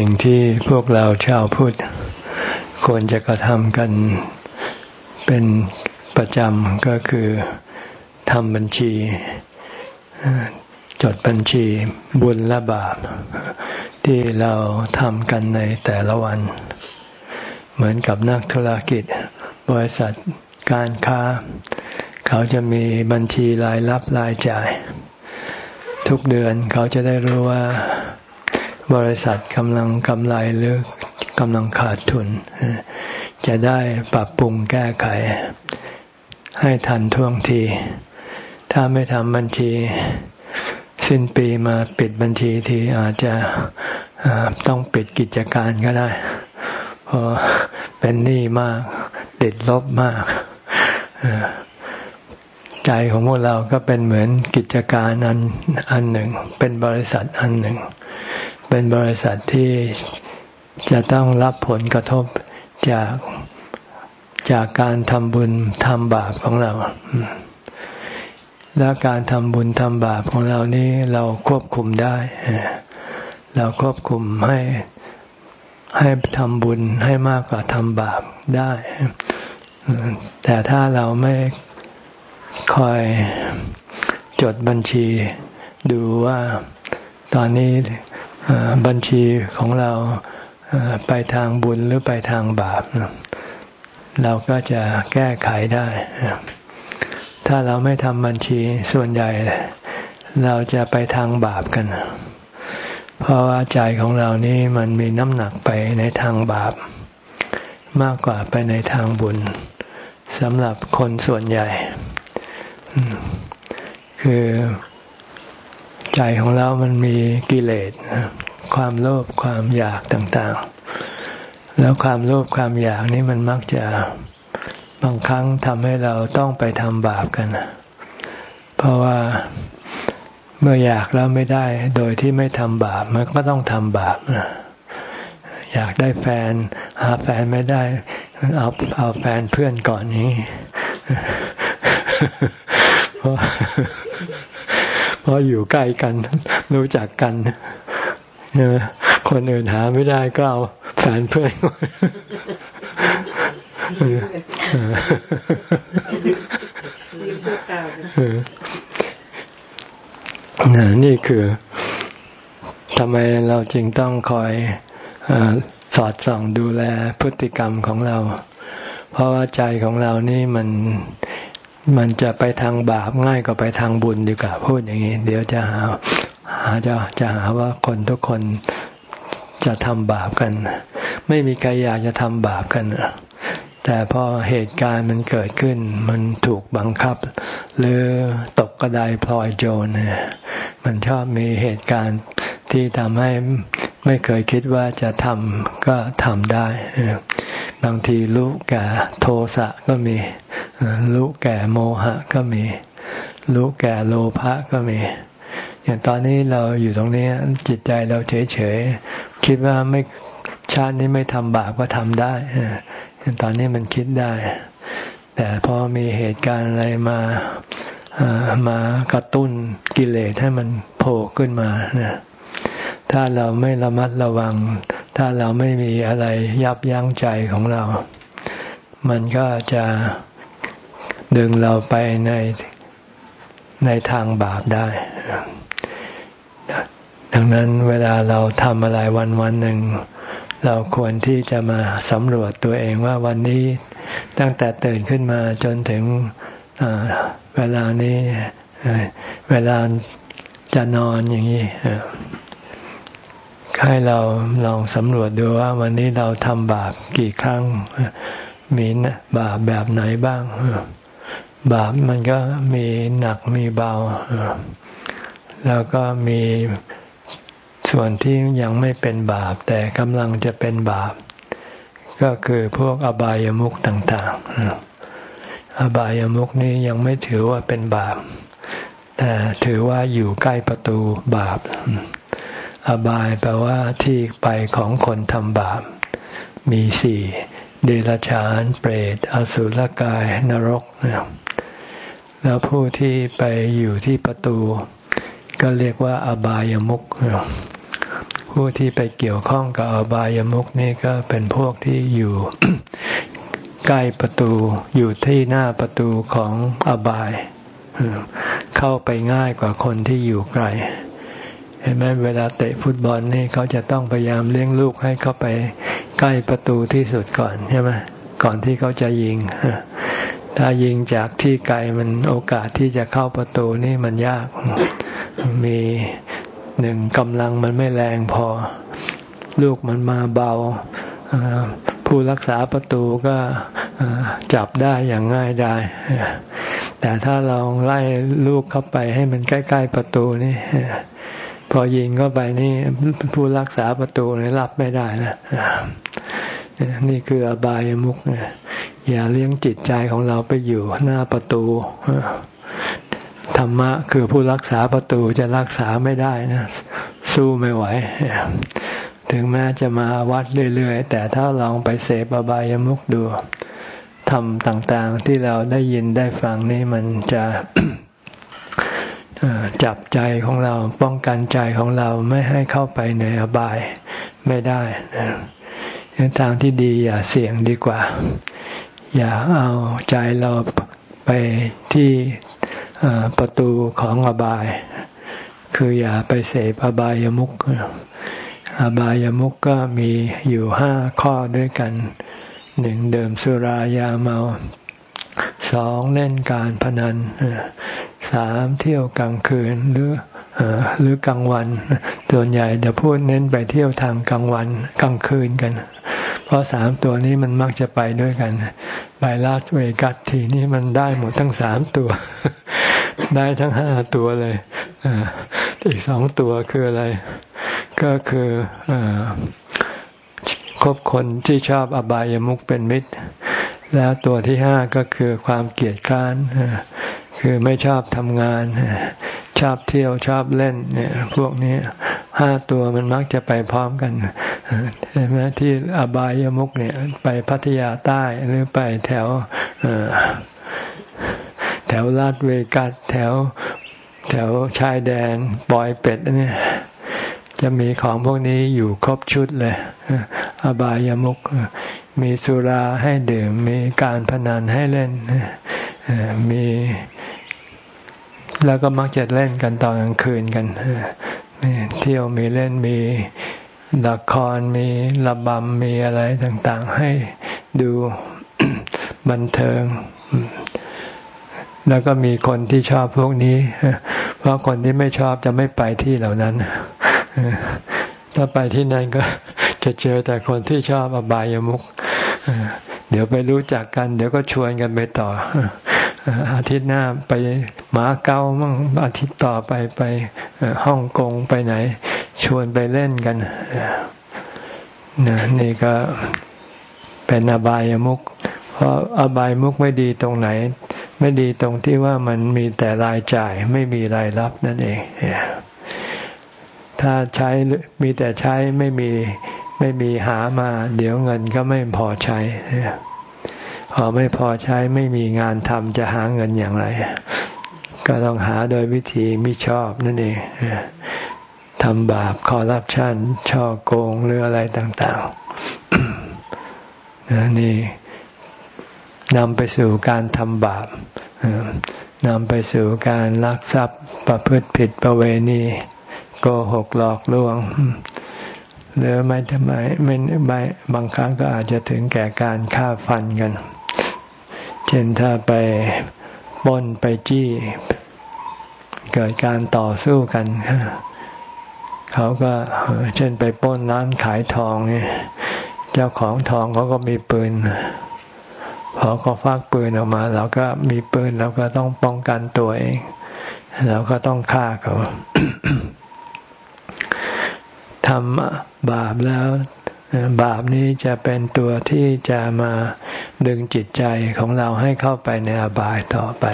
สิ่งที่พวกเราชาวพุทธควรจะกระทำกันเป็นประจำก็คือทำบัญชี จดบัญชีบุญและบาป ที่เราทำกันในแต่ละวัน เหมือนกับนักธุรกิจ บริษัทการค้า เขาจะมีบัญชีรายรับรายจ่าย ทุกเดือนเขาจะได้รู้ว่า บริษัทกำลังกำไรหรือกำลังขาดทุน จะได้ปรับปรุงแก้ไข ให้ทันท่วงที ถ้าไม่ทำบัญชี สิ้นปีมาปิดบัญชีทีอาจจะต้องปิดกิจการก็ได้ เพราะเป็นหนี้มากติดลบมากใจของพวกเราก็เป็นเหมือนกิจการอันอันหนึ่ง เป็นบริษัทอันหนึ่ง เป็นบริษัทที่จะต้องรับผลกระทบจากจากการทำบุญทำบาปของเรา และการทำบุญทำบาปของเรานี้เราควบคุมได้ เราควบคุมให้ให้ทำบุญให้มากกว่าทำบาปได้ แต่ถ้าเราไม่คอยจดบัญชีดูว่าตอนนี้ บัญชีของเราไปทางบุญหรือไปทางบาป เราก็จะแก้ไขได้ ถ้าเราไม่ทำบัญชีส่วนใหญ่ เราจะไปทางบาปกัน เพราะว่าใจของเรานี่มันมีน้ำหนักไปในทางบาป มากกว่าไปในทางบุญสำหรับคนส่วนใหญ่ คือ ใจของเรามันมีกิเลสความโลภความอยากต่างๆ แล้วความโลภความอยากนี่มันมักจะบางครั้งทำให้เราต้องไปทำบาปกัน เพราะว่าเมื่ออยากแล้วไม่ได้ โดยที่ไม่ทำบาปมันก็ต้องทำบาปอยากได้แฟน หาแฟนไม่ได้เอาเอาแฟนเพื่อนก่อนนี้เพราะ เพราะอยู่ใกล้กัน รู้จักกันใช่ไหมคนอื่นหาไม่ได้ก็เอาแฟนเพื่อนนี่คือทำไมเราจึงต้องคอยอสอดส่องดูแลพฤติกรรมของเรา เพราะว่าใจของเรานี่มัน มันจะไปทางบาปง่ายกว่าไปทางบุญดีกว่าพูดอย่างนี้ เดี๋ยวจะหาหาจะจะหาว่าคนทุกคนจะทำบาปกัน ไม่มีใครอยากจะทำบาปกันแต่พอเหตุการณ์มันเกิดขึ้น มันถูกบังคับ หรือตกกระไดพลอยโจรมันชอบมีเหตุการณ์ที่ทำให้ไม่เคยคิดว่าจะทำก็ทำได้ บางทีรู้แก่โทสะก็มี รู้แก่โมหะก็มี รู้แก่โลภะก็มี อย่างตอนนี้เราอยู่ตรงนี้จิตใจเราเฉยๆ คิดว่าไม่ชาตินี้ไม่ทำบาปก็ทำได้ตอนนี้มันคิดได้ แต่พอมีเหตุการณ์อะไรมามากระตุ้นกิเลสให้มันโผล่ขึ้นมานี่ยถ้าเราไม่ระมัดระวัง ถ้าเราไม่มีอะไรยับยั้งใจของเรา มันก็จะ ดึงเราไปในในทางบาปได้ ดังนั้นเวลาเราทำอะไรวันวันหนึ่ง เราควรที่จะมาสำรวจตัวเองว่าวันนี้ตั้งแต่ตื่นขึ้นมาจนถึงเวลานี้เวลาจะนอนอย่างนี้ให้เราลองสำรวจดูว่าวันนี้เราทำบาปกี่ครั้ง มีบาปแบบไหนบ้าง บาปมันก็มีหนักมีเบา แล้วก็มีส่วนที่ยังไม่เป็นบาป แต่กำลังจะเป็นบาป ก็คือพวกอบายามุขต่างๆ อบายามุขนี้ยังไม่ถือว่าเป็นบาป แต่ถือว่าอยู่ใกล้ประตูบาป อบายแปลว่าที่ไปของคนทำบาป มีสี่ เดรัจฉาน เปรต อสุรกาย นรกนะแล้วผู้ที่ไปอยู่ที่ประตู ก็เรียกว่าอบายามุขผู้ที่ไปเกี่ยวข้องกับอบายามุกนี่ก็เป็นพวกที่อยู่ใกล้ประตูอยู่ที่หน้าประตูของอบาย เข้าไปง่ายกว่าคนที่อยู่ไกล เห็นไหมเวลาเตะฟุตบอลนี่เขาจะต้องพยายามเลี้ยงลูกให้เข้าไปใกล้ประตูที่สุดก่อนใช่ไหมก่อนที่เขาจะยิง ถ้ายิงจากที่ไกลมันโอกาสที่จะเข้าประตูนี่มันยาก มีหนึ่งกำลังมันไม่แรงพอ ลูกมันมาเบา ผู้รักษาประตูก็จับได้อย่างง่ายได้แต่ถ้าลองไล่ลูกเข้าไปให้มันใกล้ ๆประตูนี่ พอยิงเข้าไปนี่ผู้รักษาประตูนี่รับไม่ได้นะนี่คืออบายมุกอย่าเลี้ยงจิตใจของเราไปอยู่หน้าประตูธรรมะคือผู้รักษาประตูจะรักษาไม่ได้นะ สู้ไม่ไหว ถึงแม้จะมาวัดเรื่อยๆ แต่ถ้าลองไปเสพอบายมุกดูทำต่างๆที่เราได้ยินได้ฟังนี่มันจะ จับใจของเราป้องกันใจของเราไม่ให้เข้าไปในอบายไม่ได้ทางที่ดีอย่าเสี่ยงดีกว่า อย่าเอาใจเราไปที่ประตูของอบาย คืออย่าไปเสพอบายามุกอบายามุกก็มีอยู่ห้าข้อด้วยกันหนึ่งเดิมสุรายาเมาสองเล่นการพนัน สามเที่ยวกลางคืนหรือหรือกลางวัน ส่วนใหญ่จะพูดเน้นไปเที่ยวทางกลางวันกลางคืนกัน เพราะสามตัวนี้มันมักจะไปด้วยกัน ไปลาสเวกัสทีนี้มันได้หมดทั้งสามตัว ได้ทั้งห้าตัวเลยอีกสองตัวคืออะไร ก็คืออคบคนที่ชอบอบายามุขเป็นมิตร แล้วตัวที่ห้าก็คือความเกลียดคร้าน คือไม่ชอบทำงาน ชอบเที่ยวชอบเล่น เนี่ย พวกนี้ห้าตัวมันมักจะไปพร้อมกันใช่ไหมที่อบายามุกเนี่ย ไปพัทยาใต้หรือไปแถวแถวลาดเวกัสแถว แถวชายแดนปอยเป็ดเนี่ยจะมีของพวกนี้อยู่ครบชุดเลย อบายามุก มีสุราให้ดื่ม มีการพนันให้เล่น มี แล้วก็มักจะเล่นกันตอนกลางคืนกันเที่ยวมีเล่นมีละครมีระบำมีอะไรต่างๆ ให้ดูบันเทิง แล้วก็มีคนที่ชอบพวกนี้ เพราะคนที่ไม่ชอบจะไม่ไปที่เหล่านั้น ถ้าไปที่นั่นก็จะเจอแต่คนที่ชอบอบายามุกเดี๋ยวไปรู้จักกัน เดี๋ยวก็ชวนกันไปต่อ อาทิตย์หน้าไปหมาเก้ามั่งอาทิตย์ต่อไปไปฮ่องกงไปไหน ชวนไปเล่นกันนนี่ก็เป็นอบายมุกเพราะอบายมุกไม่ดีตรงไหน ไม่ดีตรงที่ว่ามันมีแต่รายจ่ายไม่มีรายรับนั่นเอง ถ้าใช้มีแต่ใช้ไม่มีไม่มีหามา เดี๋ยวเงินก็ไม่พอใช้ อไม่พอใช้ไม่มีงานทำจะหาเงินอย่างไร ก็ต้องหาโดยวิธีมิชอบนั่นเองทำบาปคอรับชันช่อโกงหรืออะไรต่างๆนี่นำไปสู่การทำบาปนำไปสู่การลักทรัพย์ประพฤติผิดประเวณีโกหกหลอกลวง หรือไม่ทำไมไม่ไม่บางครั้งก็อาจจะถึงแก่การฆ่าฟันกัน เช่นถ้าไปป้นไปจี้ เกิดการต่อสู้กัน เขาก็เช่นไปป้นร้านขายทองเนี่ยเจ้าของทองเขาก็มีปืนพอเขาฟักปืนออกมาเราก็มีปืนเราก็ต้องป้องกันตัวเองเราก็ต้องฆ่าเขาทำบาปแล้ว บาปนี้จะเป็นตัวที่จะมาดึงจิตใจของเราให้เข้าไปในอบายต่อไป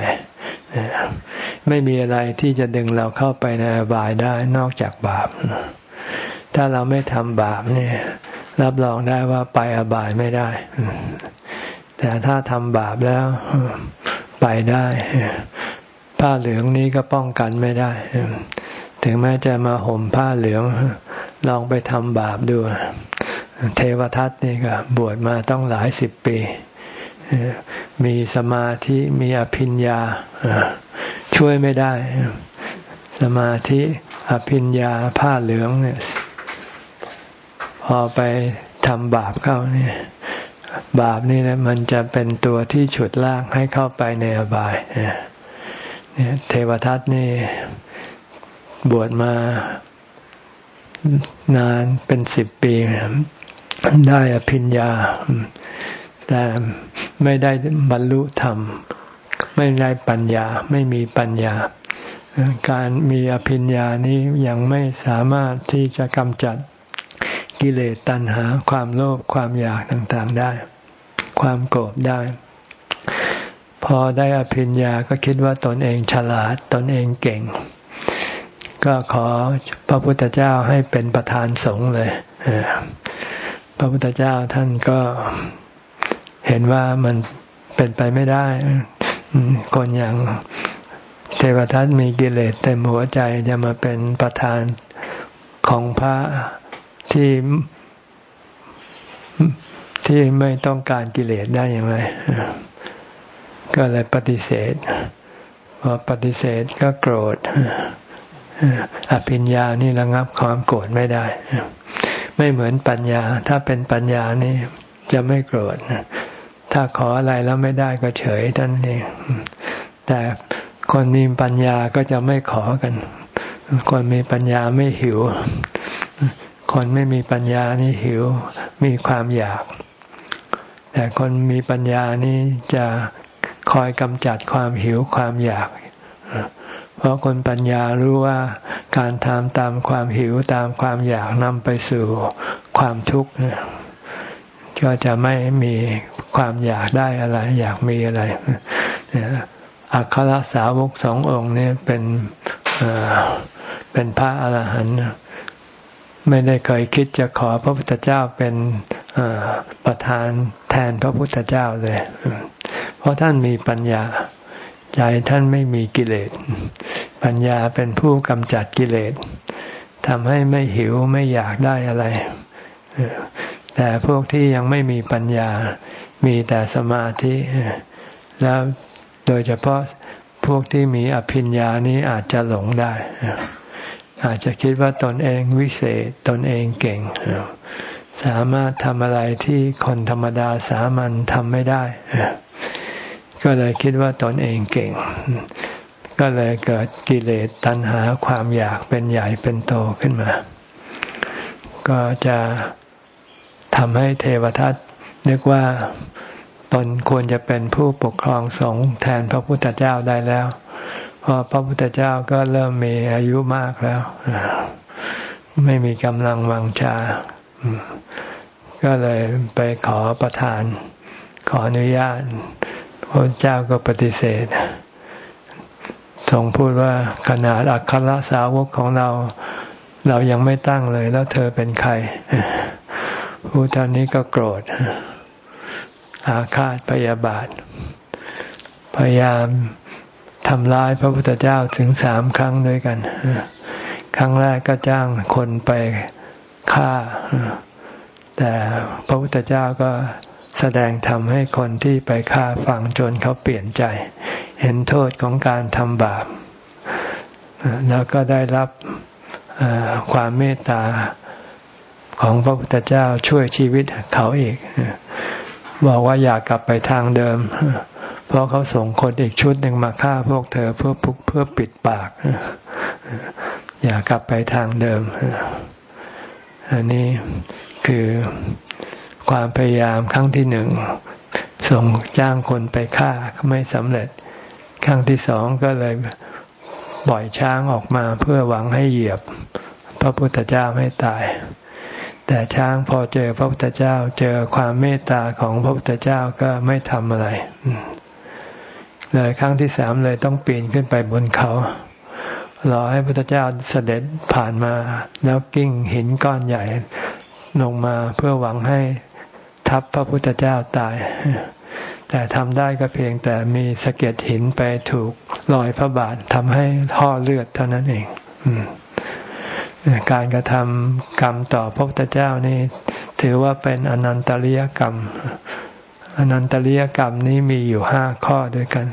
ไม่มีอะไรที่จะดึงเราเข้าไปในอบายได้นอกจากบาป ถ้าเราไม่ทำบาปนี่รับรองได้ว่าไปอบายไม่ได้ แต่ถ้าทำบาปแล้วไปได้ ผ้าเหลืองนี้ก็ป้องกันไม่ได้ ถึงแม้จะมาห่มผ้าเหลืองลองไปทำบาปดู เทวทัตนี่ก็บวชมาต้องหลายสิบปี มีสมาธิมีอภิญญาช่วยไม่ได้ สมาธิอภิญญาผ้าเหลืองเนี่ยพอไปทำบาปเข้าเนี่ยบาปนี่นะมันจะเป็นตัวที่ฉุดลากให้เข้าไปในอบายเนี่ยเทวทัตนี่บวชมานานเป็นสิบปี ได้อภิญญา แต่ไม่ได้บรรลุธรรม ไม่ได้ปัญญาไม่มีปัญญา การมีอภิญญานี้ยังไม่สามารถที่จะกำจัดกิเลสตัณหา ความโลภความอยากต่างๆได้ ความโกรธได้ พอได้อภิญญาก็คิดว่าตนเองฉลาดตนเองเก่ง ก็ขอพระพุทธเจ้าให้เป็นประธานสงฆ์เลย ระพุทธเจ้าท่านก็เห็นว่ามันเป็นไปไม่ได้ คนอย่างเทวทัตมีกิเลสเต็มหัวใจจะมาเป็นประธานของพระที่ที่ไม่ต้องการกิเลสได้อย่างไร ก็เลยปฏิเสธพอปฏิเสธก็โกรธอภิญญานี่ระงับความโกรธไม่ได้ ไม่เหมือนปัญญา ถ้าเป็นปัญญานี่จะไม่โกรธถ้าขออะไรแล้วไม่ได้ก็เฉยท่านเองแต่คนมีปัญญาก็จะไม่ขอกัน คนมีปัญญาไม่หิว คนไม่มีปัญญานี่หิว มีความอยาก แต่คนมีปัญญานี่จะคอยกำจัดความหิวความอยาก เพราะคนปัญญารู้ว่าการทำตามความหิวตามความอยากนำไปสู่ความทุกข์ก็จะไม่มีความอยากได้อะไร อยากมีอะไรอัครสาวกสององค์นี้เป็นเป็นพระอรหันต์ไม่ได้เคยคิดจะขอพระพุทธเจ้าเป็นประธานแทนพระพุทธเจ้าเลย เพราะท่านมีปัญญา ใจท่านไม่มีกิเลส ปัญญาเป็นผู้กำจัดกิเลสทำให้ไม่หิวไม่อยากได้อะไร แต่พวกที่ยังไม่มีปัญญา มีแต่สมาธิ แล้วโดยเฉพาะพวกที่มีอภิญญานี้อาจจะหลงได้ อาจจะคิดว่าตนเองวิเศษตนเองเก่ง สามารถทำอะไรที่คนธรรมดาสามัญทำไม่ได้ ก็เลยคิดว่าตนเองเก่ง ก็เลยเกิดกิเลสตัณหาความอยากเป็นใหญ่เป็นโตขึ้นมา ก็จะทำให้เทวทัตนึกว่าตนควรจะเป็นผู้ปกครองสงฆ์แทนพระพุทธเจ้าได้แล้วพอพระพุทธเจ้าก็เริ่มมีอายุมากแล้ว ไม่มีกำลังวังชา ก็เลยไปขอประทาน ขออนุญาต พระเจ้าก็ปฏิเสธทรงพูดว่าขนาดอัครสาวกของเราเรายังไม่ตั้งเลยแล้วเธอเป็นใครผู้ท่านนี้ก็โกรธ อาฆาตพยาบาท พยายามทำร้ายพระพุทธเจ้าถึงสามครั้งด้วยกัน ครั้งแรกก็จ้างคนไปฆ่า แต่พระพุทธเจ้าก็ แสดงทำให้คนที่ไปฆ่าฟังจนเขาเปลี่ยนใจ เห็นโทษของการทำบาป แล้วก็ได้รับความเมตตาของพระพุทธเจ้าช่วยชีวิตเขาอีก บอกว่าอยากกลับไปทางเดิม เพราะเขาส่งคนอีกชุดหนึ่งมาฆ่าพวกเธอเพื่อเพื่อปิดปาก อย่ากลับไปทางเดิม อันนี้คือ ความพยายามครั้งที่หนึ่งส่งจ้างคนไปฆ่าไม่สำเร็จ ครั้งที่สองก็เลยปล่อยช้างออกมาเพื่อหวังให้เหยียบ พระพุทธเจ้าให้ตาย แต่ช้างพอเจอพระพุทธเจ้าเจอความเมตตาของพระพุทธเจ้าก็ไม่ทำอะไรเลยครั้งที่สามเลยต้องปีนขึ้นไปบนเขารอให้พระพุทธเจ้าเสด็จผ่านมา แล้วกิ้งหินก้อนใหญ่ลงมาเพื่อหวังให้ ทับพระพุทธเจ้าตาย แต่ทำได้ก็เพียงแต่มีสะเก็ดหินไปถูกรอยพระบาททำให้ห่อเลือดเท่านั้นเองการกระทำกรรมต่อพระพุทธเจ้านี่ ถือว่าเป็นอนันตริยกรรม อนันตริยกรรมนี้มีอยู่ห้าข้อด้วยกัน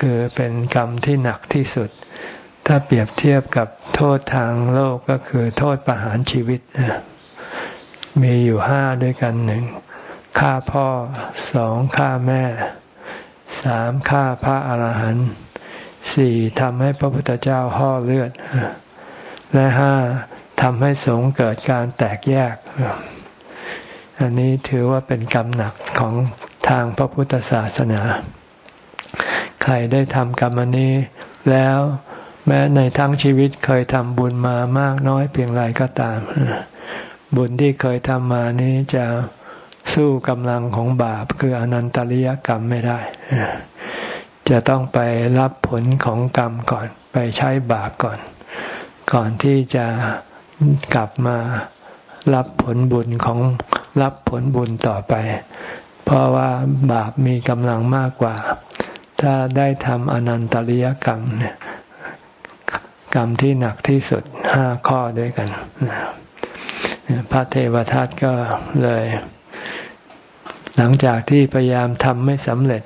คือเป็นกรรมที่หนักที่สุด ถ้าเปรียบเทียบกับโทษทางโลกก็คือโทษประหารชีวิตมีอยู่ห้าด้วยกันหนึ่ง ฆ่าพ่อสองฆ่าแม่สามฆ่าพระอาหารหันต์สี่ทำให้พระพุทธเจ้าห่อเลือด และห้าทำให้สงเกิดการแตกแยก อันนี้ถือว่าเป็นกรรมหนักของทางพระพุทธศาสนา ใครได้ทำกรรมอันนี้แล้วแม้ในทั้งชีวิตเคยทำบุญมามากน้อยเพียงไรก็ตาม บุญที่เคยทำมานี้จะ สู้กำลังของบาปคืออนันตริยกรรมไม่ได้ จะต้องไปรับผลของกรรมก่อน ไปใช้บาปก่อน ก่อนที่จะกลับมารับผลบุญของรับผลบุญต่อไป เพราะว่าบาปมีกำลังมากกว่า ถ้าได้ทำอนันตริยกรรมเนี่ยกรรมที่หนักที่สุดห้าข้อด้วยกันพระเทวทัตก็เลย หลังจากที่พยายามทำไม่สำเร็จ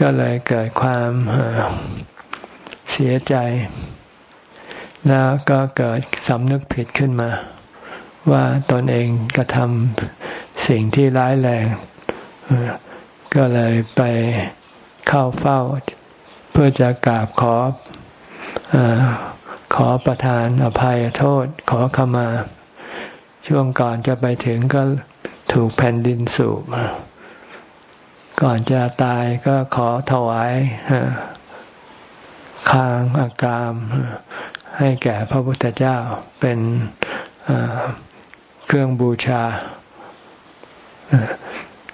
ก็เลยเกิดความเสียใจ แล้วก็เกิดสำนึกผิดขึ้นมา ว่าตนเองกระทำสิ่งที่ร้ายแรง ก็เลยไปเข้าเฝ้า เพื่อจะกราบขออขอประทานอภัยโทษขอขมา ช่วงก่อนจะไปถึงก็ ถูกแผ่นดินสูบก่อนจะตายก็ขอถวายคางอากราม ให้แก่พระพุทธเจ้าเป็นเครื่องบูชา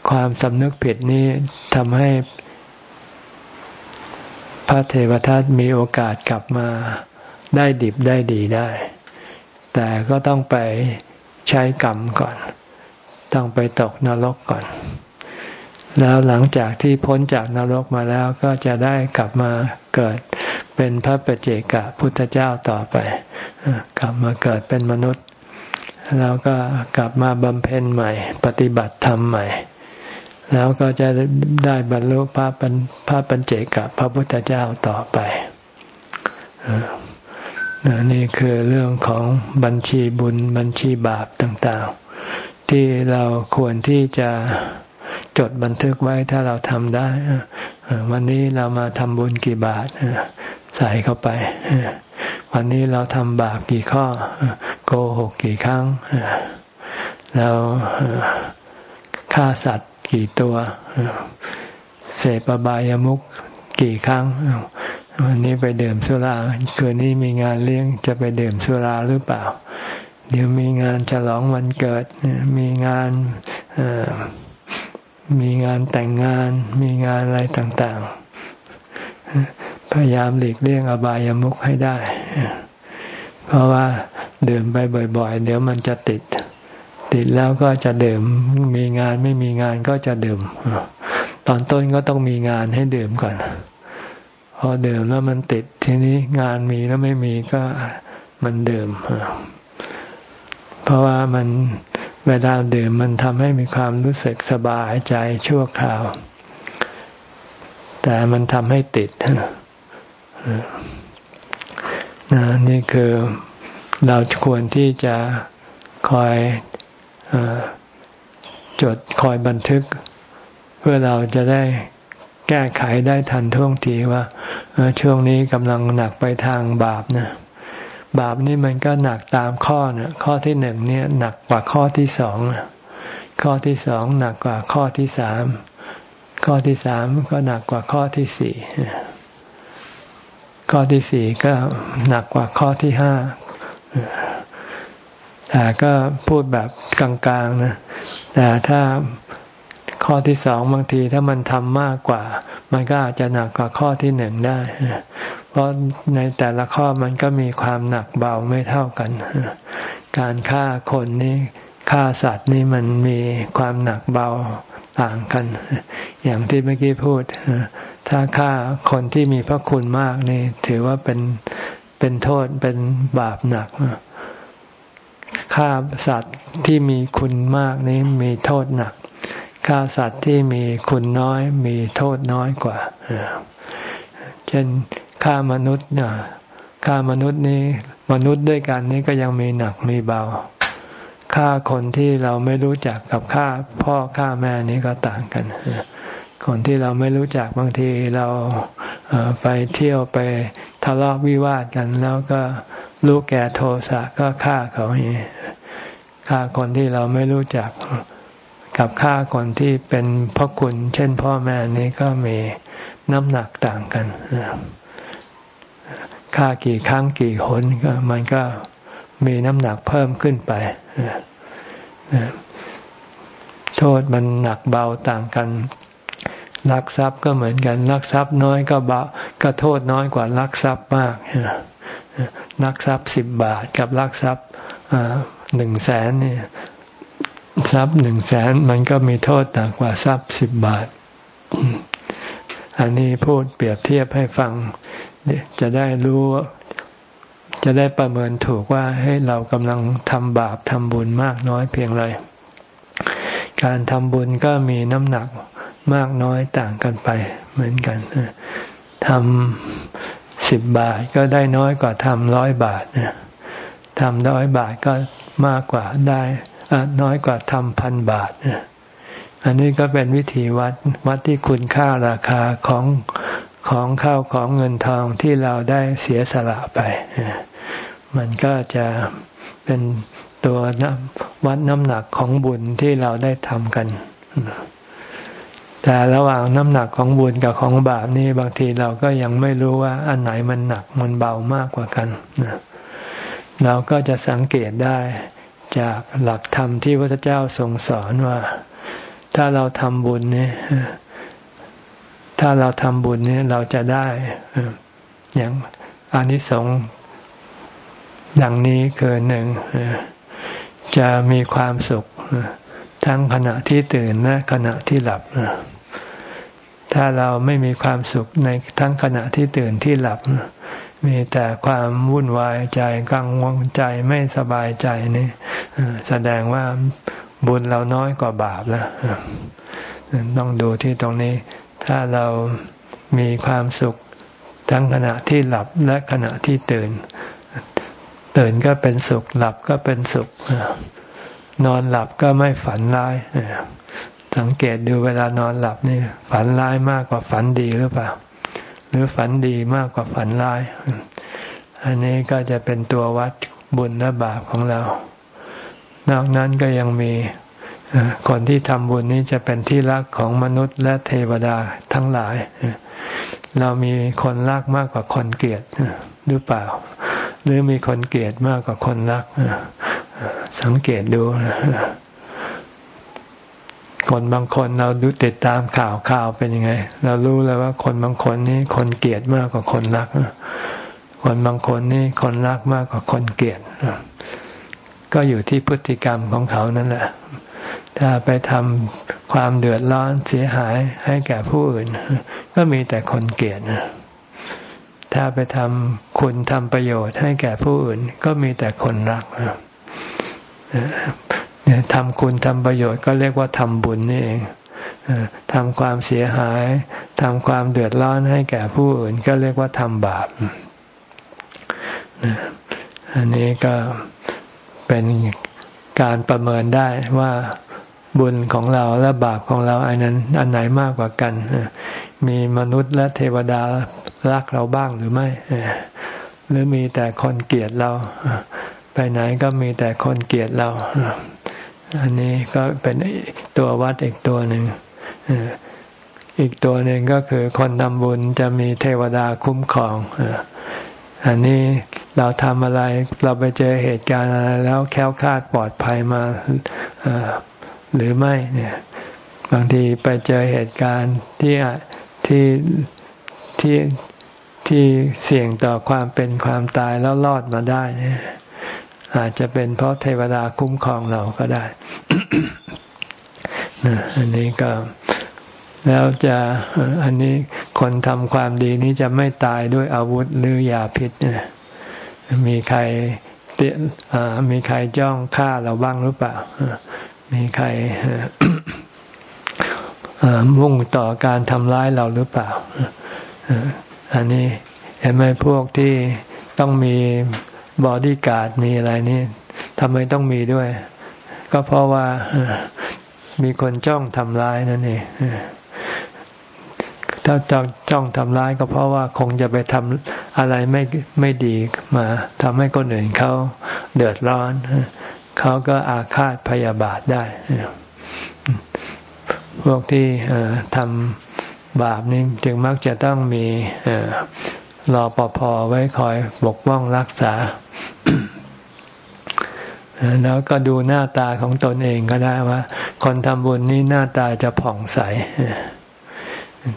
ความสำนึกผิดนี้ทำให้พระเทวทัตมีโอกาสกลับมาได้ดิบได้ดีได้ แต่ก็ต้องไปใช้กรรมก่อน ต้องไปตกนรกก่อน แล้วหลังจากที่พ้นจากนรกมาแล้วก็จะได้กลับมาเกิดเป็นพระปเจกะพุทธเจ้าต่อไป กลับมาเกิดเป็นมนุษย์ แล้วก็กลับมาบำเพ็ญใหม่ ปฏิบัติธรรมใหม่ แล้วก็จะได้บรรลุพระปัญพระปัญเจกะพระพุทธเจ้าต่อไปนี่คือเรื่องของบัญชีบุญบัญชีบาปต่างๆ ที่เราควรที่จะจดบันทึกไว้ถ้าเราทำได้ วันนี้เรามาทำบุญกี่บาทใส่เข้าไป วันนี้เราทำบาปกี่ข้อ โกหกกี่ครั้งเราฆ่าสัตว์กี่ตัว เสพบายามุกกี่ครั้ง วันนี้ไปดื่มสุรา คืนนี้มีงานเลี้ยงจะไปดื่มสุราหรือเปล่า เดี๋ยวมีงานฉลองวันเกิด มีงานมีงานแต่งงาน มีงานอะไรต่างๆ พยายามหลีกเลี่ยงอบายามุขให้ได้ เพราะว่าดื่มไปบ่อย ๆ เดี๋ยวมันจะติด ติดแล้วก็จะดื่ม มีงานไม่มีงานก็จะดื่ม ตอนต้นก็ต้องมีงานให้ดื่มก่อน พอดื่มแล้วมันติดทีนี้งานมีแล้วไม่มีก็มันดื่ม เพราะว่ามันเวลาดื่มมันทำให้มีความรู้สึกสบายใจชั่วคราว แต่มันทำให้ติดนะนี่คือเราควรที่จะคอยอจดคอยบันทึก เพื่อเราจะได้แก้ไขได้ทันท่วงทีว่าช่วงนี้กำลังหนักไปทางบาปนะ บาปนี่มันก็หนักตามข้อเนี่ยข้อที่หนึ่งเนี่ยหนักกว่าข้อที่สองข้อที่สองหนักกว่าข้อที่สามข้อที่สามก็หนักกว่าข้อที่สี่ข้อที่สี่ก็หนักกว่าข้อที่ห้าแต่ก็พูดแบบกลางๆนะแต่ถ้าข้อที่สองบางทีถ้ามันทำมากกว่า มันก็อาจจะหนักกว่าข้อที่หนึ่งได้ เพราะในแต่ละข้อมันก็มีความหนักเบาไม่เท่ากัน การฆ่าคนนี้ฆ่าสัตว์นี่มันมีความหนักเบาต่างกัน อย่างที่เมื่อกี้พูด ถ้าฆ่าคนที่มีพระคุณมากนี่ ถือว่าเป็นเป็นโทษเป็นบาปหนักฆ่าสัตว์ที่มีคุณมากนี้มีโทษหนักฆ่าสัตว์ที่มีคุณน้อยมีโทษน้อยกว่าเช่น ฆ่ามนุษย์เนี่ยฆ่ามนุษย์นี้ มนุษย์ด้วยกันนี้ก็ยังมีหนักมีเบาฆ่าคนที่เราไม่รู้จักกับฆ่าพ่อฆ่าแม่นี้ก็ต่างกัน คนที่เราไม่รู้จักบางทีเราไปเที่ยวไปทะเลาะวิวาทกัน แล้วก็รู้แก่โทสะก็ฆ่าเขาอย่างนี้ฆ่าคนที่เราไม่รู้จักกับฆ่าคนที่เป็นพ่อคุณ เช่นพ่อแม่นี้ก็มีน้ำหนักต่างกัน ฆ่ากี่ครั้งกี่หนก็มันก็มีน้ำหนักเพิ่มขึ้นไปโทษมันหนักเบาต่างกันลักทรัพย์ก็เหมือนกันลักทรัพย์น้อยก็เบาก็โทษน้อยกว่าลักทรัพย์มากลักทรัพย์สิบบาทกับลักทรัพย์หนึ่งแสนเนี่ยทรัพย์หนึ่งแสนมันก็มีโทษต่างกว่าทรัพย์สิบบาท อันนี้พูดเปรียบเทียบให้ฟัง จะได้รู้จะได้ประเมินถูกว่าให้เรากำลังทำบาปทำบุญมากน้อยเพียงไร การทำบุญก็มีน้ำหนักมากน้อยต่างกันไปเหมือนกันทำสิบบาทก็ได้น้อยกว่าทำร้อยบาททำร้อยบาทก็มากกว่าได้น้อยกว่าทำพันบาทอันนี้ก็เป็นวิธีวัดวัดที่คุณค่าราคาของ ของข้าวของเงินทองที่เราได้เสียสละไป มันก็จะเป็นตัววัดน้ำหนักของบุญที่เราได้ทำกัน แต่ระหว่างน้ำหนักของบุญกับของบาปนี่บางทีเราก็ยังไม่รู้ว่าอันไหนมันหนักมันเบามากกว่ากันเราก็จะสังเกตได้จากหลักธรรมที่พระเจ้าทรงสอนว่า ถ้าเราทำบุญเนี่ย ถ้าเราทำบุญเนี่ยเราจะได้อย่างอานิสงส์ดังนี้คือหนึ่งจะมีความสุขทั้งขณะที่ตื่นและขณะที่หลับถ้าเราไม่มีความสุขในทั้งขณะที่ตื่นที่หลับ มีแต่ความวุ่นวายใจกังวลใจไม่สบายใจนี่แสดงว่าบุญเราน้อยกว่าบาปแล้วต้องดูที่ตรงนี้ ถ้าเรามีความสุขทั้งขณะที่หลับและขณะที่ตื่น ตื่นก็เป็นสุข หลับก็เป็นสุข นอนหลับก็ไม่ฝันร้าย สังเกตดูเวลานอนหลับนี่ฝันร้ายมากกว่าฝันดีหรือเปล่า หรือฝันดีมากกว่าฝันร้าย อันนี้ก็จะเป็นตัววัดบุญและบาปของเรา นอกนั้นก็ยังมี คนที่ทำบุญนี้จะเป็นที่รักของมนุษย์และเทวดาทั้งหลาย เรามีคนรักมากกว่าคนเกลียดหรือเปล่า หรือมีคนเกลียดมากกว่าคนรัก สังเกตดูคนบางคนเราดูติดตามข่าวข่าวเป็นยังไง เรารู้เลยว่าคนบางคนนี่คนเกลียดมากกว่าคนรัก คนบางคนนี่คนรักมากกว่าคนเกลียดก็อยู่ที่พฤติกรรมของเขานั่นแหละ ถ้าไปทำความเดือดร้อนเสียหายให้แก่ผู้อื่น ก็มีแต่คนเกลียดถ้าไปทำคุณทำประโยชน์ให้แก่ผู้อื่น ก็มีแต่คนรักเนี่ยทำคุณทำประโยชน์ก็เรียกว่าทำบุญนี่เองทำความเสียหายทำความเดือดร้อนให้แก่ผู้อื่น ก็เรียกว่าทำบาปอันนี้ก็เป็น การประเมินได้ว่าบุญของเราและบาปของเราอันนั้นอันไหนมากกว่ากัน มีมนุษย์และเทวดารักเราบ้างหรือไม่ หรือมีแต่คนเกลียดเรา ไปไหนก็มีแต่คนเกลียดเรา อันนี้ก็เป็นตัววัดอีกตัวหนึ่ง อีกตัวหนึ่งก็คือคนทำบุญจะมีเทวดาคุ้มครอง อันนี้ เราทำอะไร เราไปเจอเหตุการณ์อะไรแล้วแค้วคาดปลอดภัยมาหรือไม่เนี่ย บางทีไปเจอเหตุการณ์ที่ที่ที่ที่เสี่ยงต่อความเป็นความตายแล้วรอดมาได้เนี่ยอาจจะเป็นเพราะเทวดาคุ้มครองเราก็ได้อันนี้ก็แล้วจะอันนี้คนทำความดีนี้จะไม่ตายด้วยอาวุธหรือยาพิษเนี่ย มีใครเตี้ยมีใครจ้องฆ่าเราบ้างหรือเปล่า มีใครมุ่งต่อการทำร้ายเราหรือเปล่า อันนี้เห็นไหมพวกที่ต้องมีบอดี้การ์ดมีอะไรนี่ทำไมต้องมีด้วย ก็เพราะว่ามีคนจ้องทำร้ายนั่นเอง ถ้าจ้องจ้องทำร้ายก็เพราะว่าคงจะไปทำอะไรไม่ไม่ดีมาทำให้คนอื่นเขาเดือดร้อน เขาก็อาฆาตพยาบาทได้ พวกที่ทำบาปนี้จึงมักจะต้องมีรอปภไว้คอยปกป้องรักษาแล้วก็ดูหน้าตาของตนเองก็ได้ว่า คนทำบุญนี้หน้าตาจะผ่องใส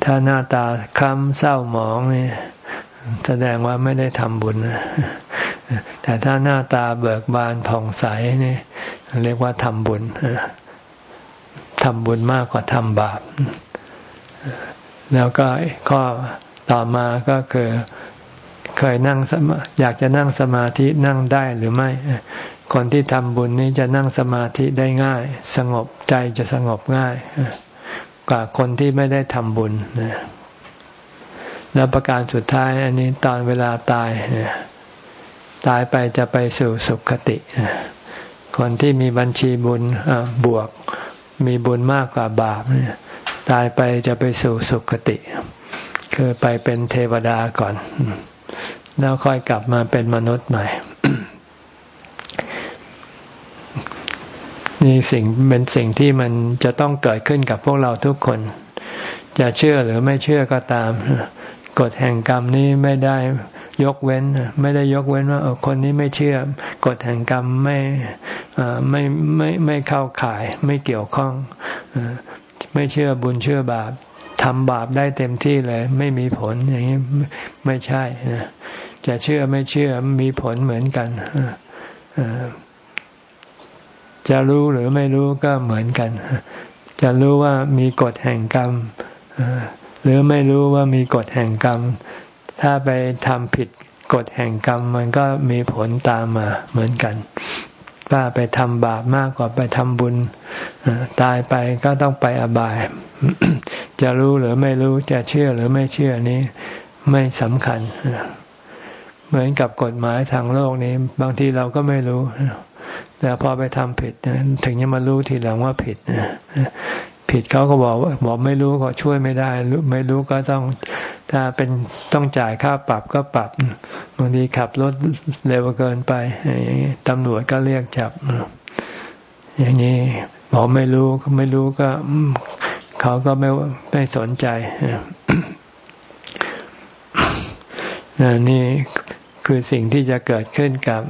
ถ้าหน้าตาคล้ำเศร้าหมองนี่แสดงว่าไม่ได้ทำบุญแต่ถ้าหน้าตาเบิกบานผ่องใสนี่เรียกว่าทำบุญทำบุญมากกว่าทำบาป แล้วก็ข้อต่อมาก็คือเคยนั่งสมาอยากจะนั่งสมาธินั่งได้หรือไม่ คนที่ทำบุญนี้จะนั่งสมาธิได้ง่าย สงบใจจะสงบง่าย กว่าคนที่ไม่ได้ทำบุญแล้วประการสุดท้ายอันนี้ตอนเวลาตายตายไปจะไปสู่สุคติ คนที่มีบัญชีบุญบวก มีบุญมากกว่าบาปตายไปจะไปสู่สุคติ คือไปเป็นเทวดาก่อน แล้วค่อยกลับมาเป็นมนุษย์ใหม่ นี่สิ่งเป็นสิ่งที่มันจะต้องเกิดขึ้นกับพวกเราทุกคน จะเชื่อหรือไม่เชื่อก็ตาม กฎแห่งกรรมนี้ไม่ได้ยกเว้น ไม่ได้ยกเว้นว่าคนนี้ไม่เชื่อกฎแห่งกรรมไม่ไม่ไม่ไม่เข้าข่ายไม่เกี่ยวข้องไม่เชื่อบุญเชื่อบาปทำบาปได้เต็มที่เลย ไม่มีผลอย่างนี้ไม่ใช่จะเชื่อไม่เชื่อมีผลเหมือนกัน จะรู้หรือไม่รู้ก็เหมือนกัน จะรู้ว่ามีกฎแห่งกรรม หรือไม่รู้ว่ามีกฎแห่งกรรม ถ้าไปทำผิดกฎแห่งกรรมมันก็มีผลตามมาเหมือนกัน ถ้าไปทำบาปมากกว่าไปทำบุญ ตายไปก็ต้องไปอบาย จะรู้หรือไม่รู้จะเชื่อหรือไม่เชื่อนี้ไม่สำคัญ เหมือนกับกฎหมายทางโลกนี้ บางทีเราก็ไม่รู้ แต่พอไปทำผิดถึงจะมารู้ทีหลังว่าผิดผิดเขาก็บอกว่าบอกไม่รู้ก็ช่วยไม่ได้ ไม่รู้ก็ต้องถ้าเป็นต้องจ่ายค่าปรับก็ปรับบางทีขับรถเร็วเกินไปตำรวจก็เรียกจับ อย่างนี้บอกไม่รู้ไม่รู้ก็เขาก็ไม่ไม่สนใจนี่ คือสิ่งที่จะเกิดขึ้นกับ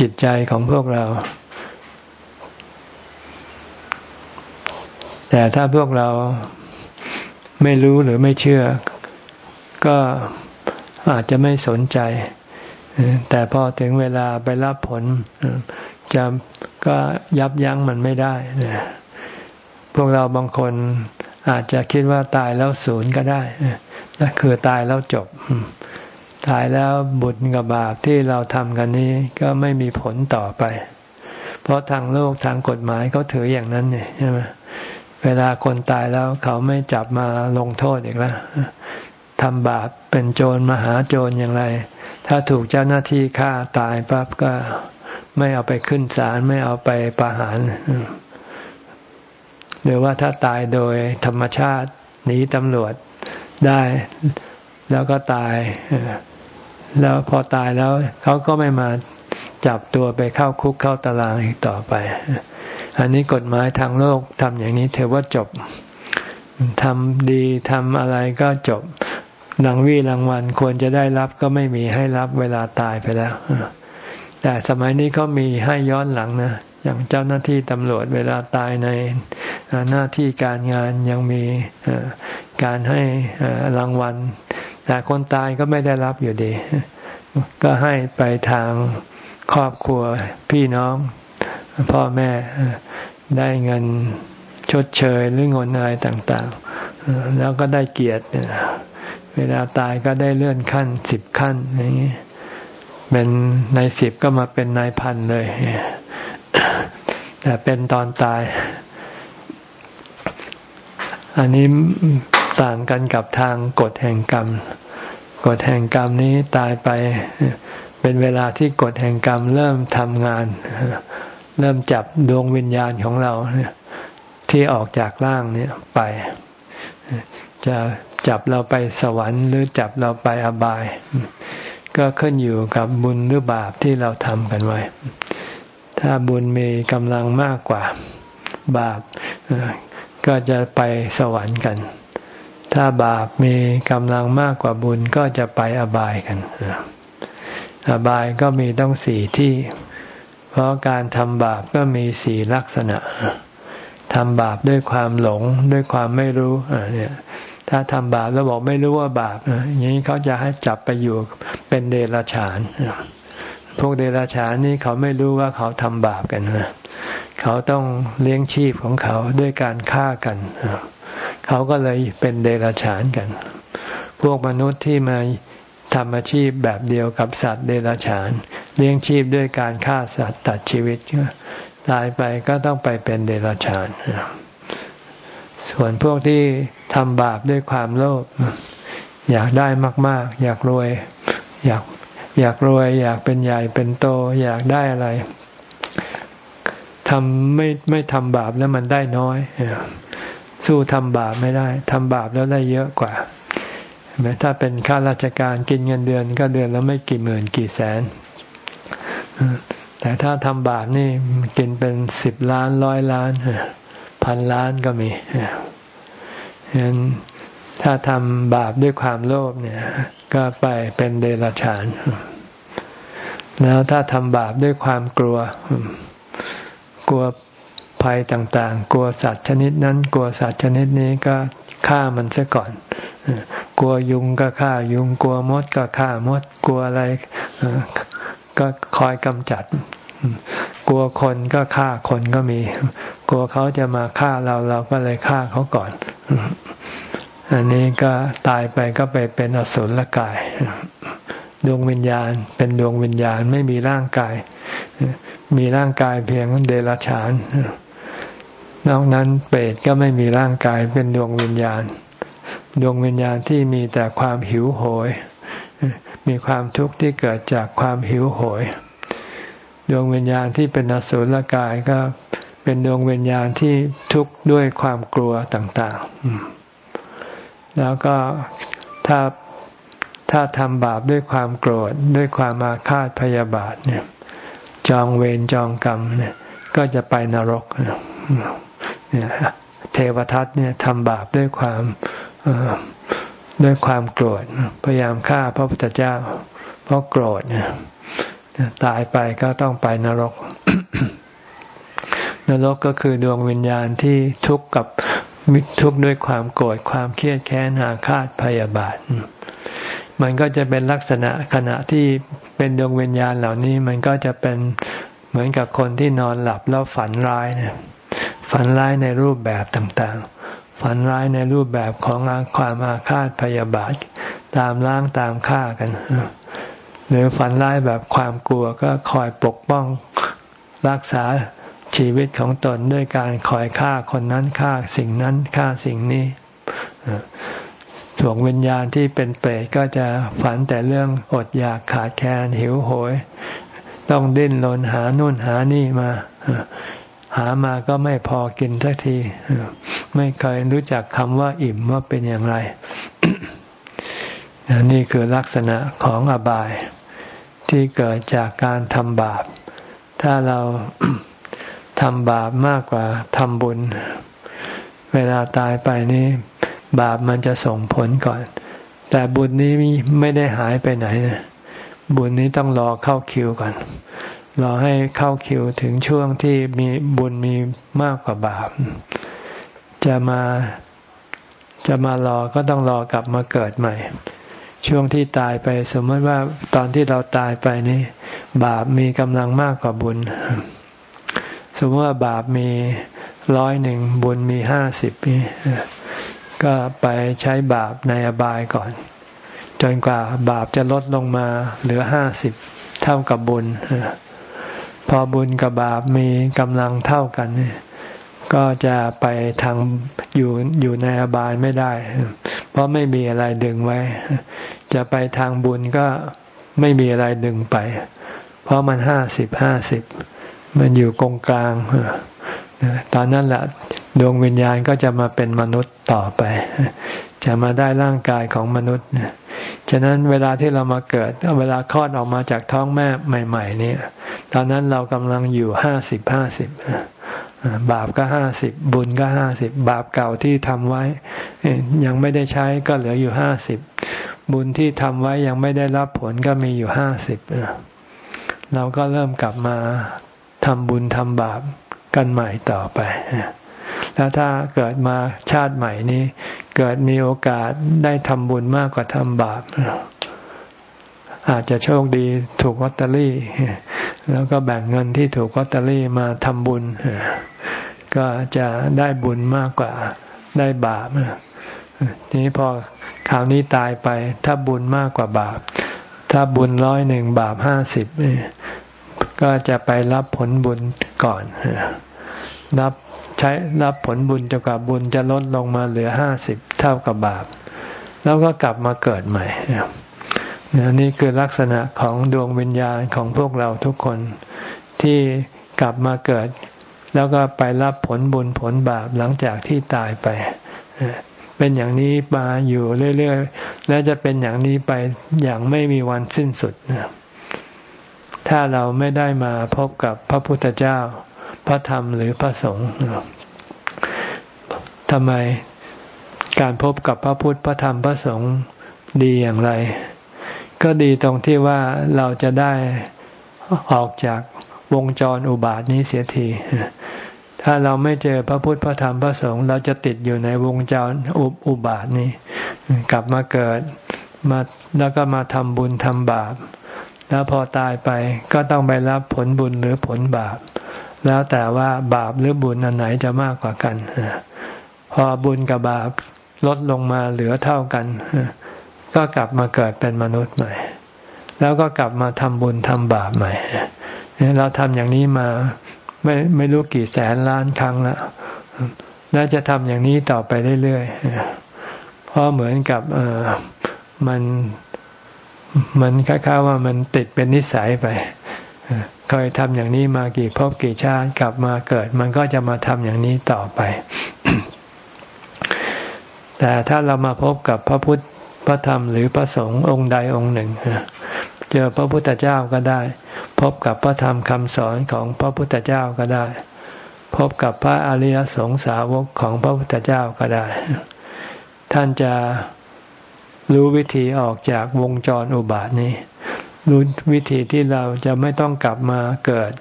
จิตใจของพวกเรา แต่ถ้าพวกเราไม่รู้หรือไม่เชื่อ ก็อาจจะไม่สนใจ แต่พอถึงเวลาไปรับผลจะก็ยับยั้งมันไม่ได้พวกเราบางคนอาจจะคิดว่าตายแล้วศูนย์ก็ได้นั่นคือตายแล้วจบ ตายแล้วบุญกับบาปที่เราทำกันนี้ก็ไม่มีผลต่อไป เพราะทางโลกทางกฎหมายเขาถืออย่างนั้นเนี่ยใช่ไหมเวลาคนตายแล้วเขาไม่จับมาลงโทษอีกแล้วทำบาปเป็นโจรมหาโจรอย่างไร ถ้าถูกเจ้าหน้าที่ฆ่าตายปั๊บก็ไม่เอาไปขึ้นศาลไม่เอาไปประหารหรือว่าถ้าตายโดยธรรมชาติหนีตำรวจได้ แล้วก็ตาย แล้วพอตายแล้วเขาก็ไม่มาจับตัวไปเข้าคุกเข้าตารางอีกต่อไป อันนี้กฎหมายทางโลกทำอย่างนี้ถือว่าจบทำดีทำอะไรก็จบรางวีรางวัลควรจะได้รับก็ไม่มีให้รับเวลาตายไปแล้ว แต่สมัยนี้ก็มีให้ย้อนหลังนะ อย่างเจ้าหน้าที่ตำรวจเวลาตายในหน้าที่การงานยังมีการให้รางวัล แต่คนตายก็ไม่ได้รับอยู่ดี ก็ให้ไปทางครอบครัวพี่น้อง พ่อแม่ได้เงินชดเชยหรือเงินอะไรต่างๆ แล้วก็ได้เกียรติเวลาตายก็ได้เลื่อนขั้นสิบขั้นอย่างนี้เป็นนายสิบก็มาเป็นนายพันเลยแต่เป็นตอนตาย อันนี้ ต่างกันกับทางกฎแห่งกรรม กฎแห่งกรรมนี้ตายไปเป็นเวลาที่กฎแห่งกรรมเริ่มทำงาน เริ่มจับดวงวิญญาณของเราที่ออกจากร่างเนี่ยไปจะจับเราไปสวรรค์ หรือจับเราไปอบาย ก็ขึ้นอยู่กับบุญหรือบาปที่เราทำกันไว้ ถ้าบุญมีกำลังมากกว่าบาปก็จะไปสวรรค์กัน ถ้าบาปมีกำลังมากกว่าบุญก็จะไปอบายกัน อบายก็มีต้องสี่ที่ เพราะการทำบาปก็มีสี่ลักษณะทำบาปด้วยความหลงด้วยความไม่รู้เนี่ยถ้าทำบาปแล้วบอกไม่รู้ว่าบาปอย่างนี้เขาจะให้จับไปอยู่เป็นเดรัจฉานพวกเดรัจฉานนี่เขาไม่รู้ว่าเขาทำบาปกันนะเขาต้องเลี้ยงชีพของเขาด้วยการฆ่ากัน เขาก็เลยเป็นเดรัจฉานกัน พวกมนุษย์ที่มาทำอาชีพแบบเดียวกับสัตว์เดรัจฉาน เลี้ยงชีพด้วยการฆ่าสัตว์ตัดชีวิตตายไปก็ต้องไปเป็นเดรัจฉาน ส่วนพวกที่ทำบาปด้วยความโลภอยากได้มาก ๆ อยากรวย อยากอยากรวย อยากเป็นใหญ่เป็นโต อยากได้อะไรทำไม่ไม่ทำบาปแล้วมันได้น้อย สู้ทำบาปไม่ได้ทำบาปแล้วได้เยอะกว่าแม้ถ้าเป็นข้าราชการกินเงินเดือน ก็เดือนแล้วไม่กี่หมื่นกี่แสน แต่ถ้าทำบาปนี่กินเป็นสิบล้านร้อยล้านพันล้านก็มีฉะนั้นถ้าทำบาปด้วยความโลภเนี่ย ก็ไปเป็นเดรัจฉาน แล้วถ้าทำบาปด้วยความกลัว กลัว ภัยต่างๆ กลัวสัตว์ชนิดนั้น กลัวสัตว์ชนิดนี้ก็ฆ่ามันซะก่อน กลัวยุงก็ฆ่ายุง กลัวมดก็ฆ่ามด กลัวอะไรก็คอยกำจัด กลัวคนก็ฆ่าคนก็มี กลัวเขาจะมาฆ่าเราเราก็เลยฆ่าเขาก่อน อันนี้ก็ตายไปก็ไปเป็นอสุรกาย ดวงวิญญาณ เป็นดวงวิญญาณไม่มีร่างกาย มีร่างกายเพียงเดรัจฉาน นอกนั้นเปรตก็ไม่มีร่างกายเป็นดวงวิญญาณ ดวงวิญญาณที่มีแต่ความหิวโหย มีความทุกข์ที่เกิดจากความหิวโหย ดวงวิญญาณที่เป็นอสุรกายก็เป็นดวงวิญญาณที่ทุกข์ด้วยความกลัวต่าง ๆ แล้วก็ถ้าถ้าทำบาปด้วยความโกรธด้วยความอาฆาตพยาบาทเนี่ย จองเวรจองกรรมเนี่ย ก็จะไปนรกนี่ย เทวทัตเนี่ยทำบาปด้วยความด้วยความโกรธ พยายามฆ่าพระพุทธเจ้า เพราะโกรธเนี่ยตายไปก็ต้องไปนรก นรกก็คือดวงวิญญาณที่ทุกข์กับทุกข์ด้วยความโกรธความเครียดแค้นอาฆาตพยาบาท มันก็จะเป็นลักษณะขณะที่เป็นดวงวิญญาณเหล่านี้ มันก็จะเป็นเหมือนกับคนที่นอนหลับแล้วฝันร้ายเนี่ย ฝันร้ายในรูปแบบต่างๆ ฝันร้ายในรูปแบบของความอาฆาตพยาบาท ตามล้างตามฆ่ากัน หรือฝันร้ายแบบความกลัวก็คอยปกป้องรักษาชีวิตของตนด้วยการคอยฆ่าคนนั้นฆ่าสิ่งนั้นฆ่าสิ่งนี้ถ่วงวิญญาณที่เป็นเปรตก็จะฝันแต่เรื่องอดอยากขาดแคลนหิวโหย ต้องดิ้นรนหานู่นหานี่มา หามาก็ไม่พอกินสักที ไม่เคยรู้จักคำว่าอิ่มว่าเป็นอย่างไร นี่คือลักษณะของอบาย ที่เกิดจากการทำบาป ถ้าเราทำบาปมากกว่าทำบุญ เวลาตายไปนี่ บาปมันจะส่งผลก่อน แต่บุญนี้ไม่ได้หายไปไหนนะบุญนี้ต้องรอเข้าคิวก่อน รอให้เข้าคิวถึงช่วงที่มีบุญมีมากกว่าบาป จะมาจะมารอก็ต้องรอกลับมาเกิดใหม่ ช่วงที่ตายไปสมมติว่าตอนที่เราตายไปนี่บาปมีกำลังมากกว่าบุญ สมมติว่าบาปมีร้อยหนึ่งบุญมีห้าสิบนี่ก็ไปใช้บาปในอบายก่อน จนกว่าบาปจะลดลงมาเหลือห้าสิบเท่ท่ากับบุญ พอบุญกับบาปมีกำลังเท่ากัน ก็จะไปทางอยู่อยู่ในอบายไม่ได้ เพราะไม่มีอะไรดึงไว้ จะไปทางบุญก็ไม่มีอะไรดึงไป เพราะมันห้าสิบห้าสิบมันอยู่กงกลางตอนนั้นแหละดวงวิญญาณก็จะมาเป็นมนุษย์ต่อไป จะมาได้ร่างกายของมนุษย์ ฉะนั้นเวลาที่เรามาเกิดเวลาคลอดออกมาจากท้องแม่ใหม่ๆนี่ตอนนั้นเรากำลังอยู่ห้าสิบห้าสิบบาปก็ห้าสิบบุญก็ห้าสิบบาปเก่าที่ทำไว้ ยังไม่ได้ใช้ก็เหลืออยู่ห้าสิบบุญที่ทำไว้ยังไม่ได้รับผลก็มีอยู่ห้าสิบเราก็เริ่มกลับมาทำบุญทำบาปกันใหม่ต่อไป แล้วถ้าเกิดมาชาติใหม่นี้ เกิดมีโอกาสได้ทำบุญมากกว่าทำบาปอาจจะโชคดีถูกลอตเตอรี่ แล้วก็แบ่งเงินที่ถูกลอตเตอรี่มาทำบุญ ก็จะได้บุญมากกว่าได้บาปทีนี้พอคราวนี้ตายไป ถ้าบุญมากกว่าบาป ถ้าบุญร้อยหนึ่งบาปห้าสิบก็จะไปรับผลบุญก่อน รับใช้รับผลบุญจนกว่าบุญจะลดลงมาเหลือห้าสิบเท่ากับบาป แล้วก็กลับมาเกิดใหม่นี่คือลักษณะของดวงวิญญาณของพวกเราทุกคนที่กลับมาเกิด แล้วก็ไปรับผลบุญผลบาปหลังจากที่ตายไป เป็นอย่างนี้มาอยู่เรื่อยๆ และจะเป็นอย่างนี้ไปอย่างไม่มีวันสิ้นสุด ถ้าเราไม่ได้มาพบกับพระพุทธเจ้า ระธรรมหรือพระสงฆ์ทำไมการพบกับพระพุทธพระธรรมพระสงฆ์ดีอย่างไร ก็ดีตรงที่ว่าเราจะได้ออกจากวงจรอุบาทนี้เสียที ถ้าเราไม่เจอพระพุทธพระธรรมพระสงฆ์เราจะติดอยู่ในวงจรอุบาทนี้ กลับมาเกิดมาแล้วก็มาทำบุญทำบาป แล้วพอตายไปก็ต้องไปรับผลบุญหรือผลบาป แล้วแต่ว่าบาปหรือบุญอันไหนจะมากกว่ากัน พอบุญกับบาปลดลงมาเหลือเท่ากัน ก็กลับมาเกิดเป็นมนุษย์ใหม่ แล้วก็กลับมาทำบุญทำบาปใหม่ เราทำอย่างนี้มาไม่ไม่รู้กี่แสนล้านครั้งละน่าจะทำอย่างนี้ต่อไปเรื่อยๆ เพราะเหมือนกับเออมันมันคล้ายๆว่ามันติดเป็นนิสัยไป เคยทำอย่างนี้มากี่พบกี่ชาติกลับมาเกิด มันก็จะมาทำอย่างนี้ต่อไป แต่ถ้าเรามาพบกับพระพุทธพระธรรมหรือพระสงฆ์องค์ใดองค์หนึ่งเจอพระพุทธเจ้าก็ได้ พบกับพระธรรมคำสอนของพระพุทธเจ้าก็ได้ พบกับพระอริยสงสาวกของพระพุทธเจ้าก็ได้ ท่านจะรู้วิธีออกจากวงจรอุบาทนี้ รู้วิธีที่เราจะไม่ต้องกลับมาเกิด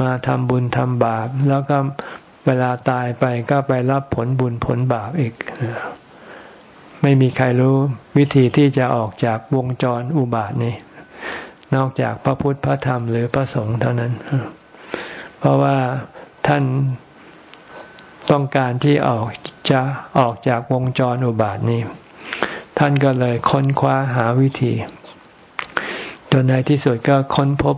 มาทำบุญทำบาป แล้วก็เวลาตายไปก็ไปรับผลบุญผลบาปอีก ไม่มีใครรู้วิธีที่จะออกจากวงจรอุบาทนี้ นอกจากพระพุทธพระธรรมหรือพระสงฆ์เท่านั้น เพราะว่าท่านต้องการที่ออกจะออกจากวงจรอุบาทนี้ ท่านก็เลยค้นคว้าหาวิธี จนในที่สุดก็ค้นพบ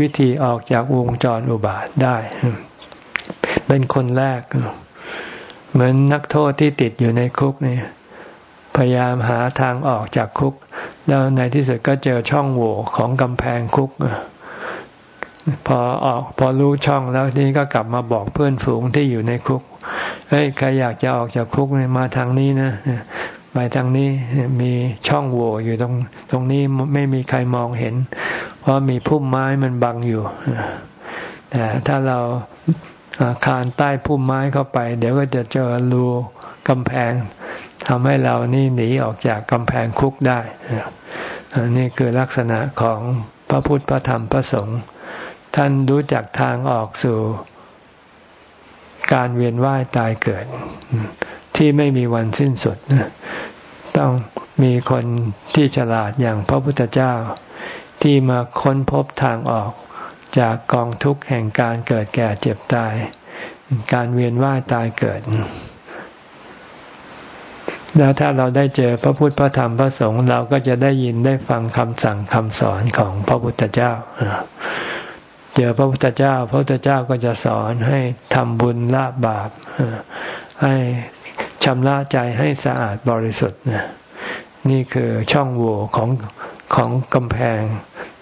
วิธีออกจากวงจรอุบาทได้ เป็นคนแรก เหมือนนักโทษที่ติดอยู่ในคุกนี่พยายามหาทางออกจากคุก แล้วในที่สุดก็เจอช่องโหว่ของกำแพงคุกพอออกพอรู้ช่องแล้วนี่ก็กลับมาบอกเพื่อนฝูงที่อยู่ในคุกเฮ้ยใครอยากจะออกจากคุกเนี่ยมาทางนี้นะ ไปทางนี้มีช่องโหว่อยู่ตรงตรงนี้ไม่มีใครมองเห็น เพราะมีพุ่มไม้มันบังอยู่ แต่ถ้าเราคานใต้พุ่มไม้เข้าไป เดี๋ยวก็จะเจอรูกำแพงทำให้เรานี่หนีออกจากกำแพงคุกได้นี่คือลักษณะของพระพุทธพระธรรมพระสงฆ์ท่านรู้จักทางออกสู่การเวียนว่ายตายเกิด ที่ไม่มีวันสิ้นสุด ต้องมีคนที่ฉลาดอย่างพระพุทธเจ้า ที่มาค้นพบทางออกจากกองทุกข์แห่งการเกิดแก่เจ็บตาย การเวียนว่ายตายเกิด แล้วถ้าเราได้เจอพระพุทธพระธรรมพระสงฆ์เราก็จะได้ยินได้ฟังคำสั่งคำสอนของพระพุทธเจ้าเจอพระพุทธเจ้า พระพุทธเจ้าก็จะสอนให้ทำบุญละบาปให้ ชำระใจให้สะอาดบริสุทธิ์นี่คือช่องโหว่ของของกำแพง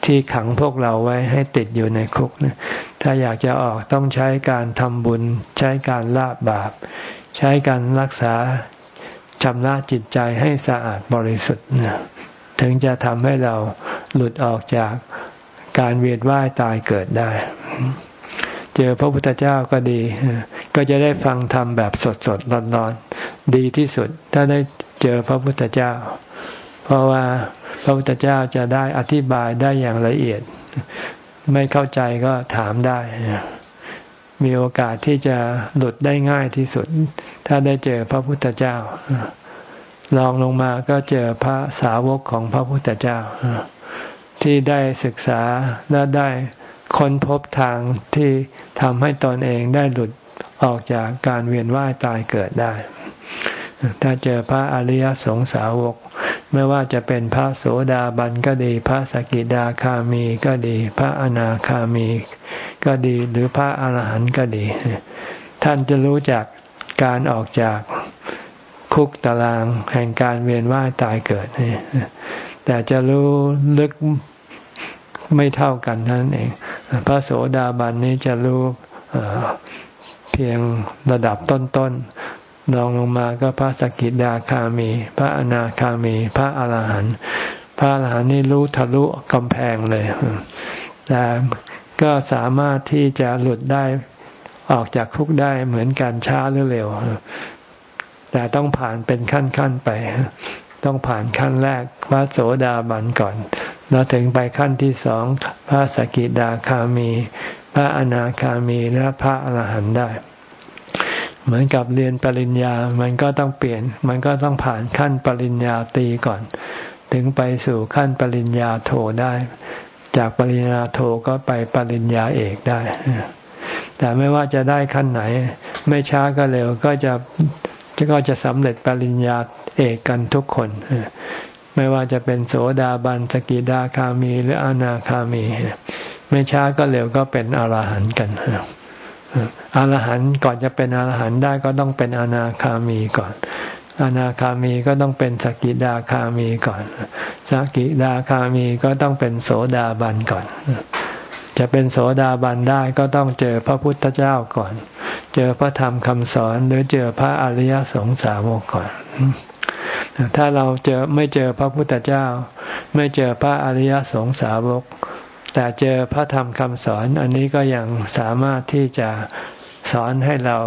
ที่ขังพวกเราไว้ให้ติดอยู่ในคุกนะถ้าอยากจะออกต้องใช้การทำบุญ ใช้การละบาป ใช้การรักษาชำระจิตใจให้สะอาดบริสุทธิ์นะถึงจะทำให้เราหลุดออกจากการเวียนว่ายตายเกิดได้ เจอพระพุทธเจ้าก็ดี ก็จะได้ฟังธรรมแบบสดสดร้อนๆดีที่สุด ถ้าได้เจอพระพุทธเจ้า เพราะว่าพระพุทธเจ้าจะได้อธิบายได้อย่างละเอียด ไม่เข้าใจก็ถามได้ มีโอกาสที่จะหลุดได้ง่ายที่สุด ถ้าได้เจอพระพุทธเจ้าลองลงมาก็เจอพระสาวกของพระพุทธเจ้า ที่ได้ศึกษาและได้ค้นพบทางที่ ทำให้ตนเองได้หลุดออกจากการเวียนว่ายตายเกิดได้ ถ้าเจอพระอริยสงสาวก ไม่ว่าจะเป็นพระโสดาบันก็ดี พระสกิดาคามีก็ดี พระอนาคามีก็ดีหรือพระอรหันต์ก็ดี ท่านจะรู้จักการออกจากคุกตารางแห่งการเวียนว่ายตายเกิด แต่จะรู้ลึกไม่เท่ากันนั่นเอง พระโสดาบันนี้จะรู้เพียงระดับต้นๆลองลงมาก็พระสกิดาคามี พระอนาคามี พระอาหารหันต์พระอาหารหันต์นี่รู้ทะลุกำแพงเลยแต่ก็สามารถที่จะหลุดได้ออกจากคุกได้เหมือนกันช้าหรือเร็ว แต่ต้องผ่านเป็นขั้นๆไป ต้องผ่านขั้นแรกพระโสดาบันก่อน แล้วถึงไปขั้นที่สองพระสกิดาคามี พระอนาคามีและพระอรหันต์ได้ เหมือนกับเรียนปริญญา มันก็ต้องเปลี่ยน มันก็ต้องผ่านขั้นปริญญาตรีก่อน ถึงไปสู่ขั้นปริญญาโทได้ จากปริญญาโทก็ไปปริญญาเอกได้ แต่ไม่ว่าจะได้ขั้นไหน ไม่ช้าก็เร็วก็จะก็จะสำเร็จปริญญาเอกกันทุกคน ไม่ว่าจะเป็นโสดาบันสกิดาคามีหรืออนาคามี ไม่ช้าก็เร็วก็เป็นอรหันต์กันอรหันต์ก่อนจะเป็นอรหันต์ได้ก็ต้องเป็นอนาคามีก่อนอนาคามีก็ต้องเป็นสกิดาคามีก่อนสกิดาคามีก็ต้องเป็นโสดาบันก่อน จะเป็นโสดาบันได้ก็ต้องเจอพระพุทธเจ้าก่อน เจอพระธรรมคำสอนหรือเจอพระอริยสงสาวกก่อน ถ้าเราเจอไม่เจอพระพุทธเจ้า ไม่เจอพระอริยสงสาวก แต่เจอพระธรรมคำสอน อันนี้ก็ยังสามารถที่จะสอนให้เรา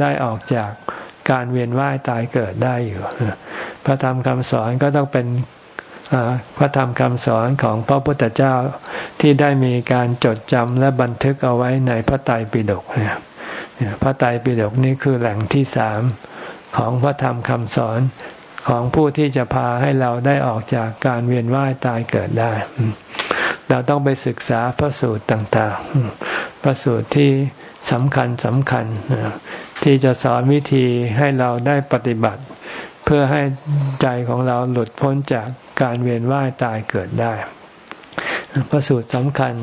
ได้ออกจากการเวียนว่ายตายเกิดได้อยู่ พระธรรมคำสอนก็ต้องเป็นพระธรรมคำสอนของพระพุทธเจ้าที่ได้มีการจดจำและบันทึกเอาไว้ในพระไตรปิฎกพระไตรปิฎกนี้คือแหล่งที่สามของพระธรรมคำสอน ของผู้ที่จะพาให้เราได้ออกจากการเวียนว่ายตายเกิดได้ เราต้องไปศึกษาพระสูตรต่างๆ พระสูตรที่สำคัญสำคัญที่จะสอนวิธีให้เราได้ปฏิบัติ เพื่อให้ใจของเราหลุดพ้นจากการเวียนว่ายตายเกิดได้ พระสูตรสำคัญ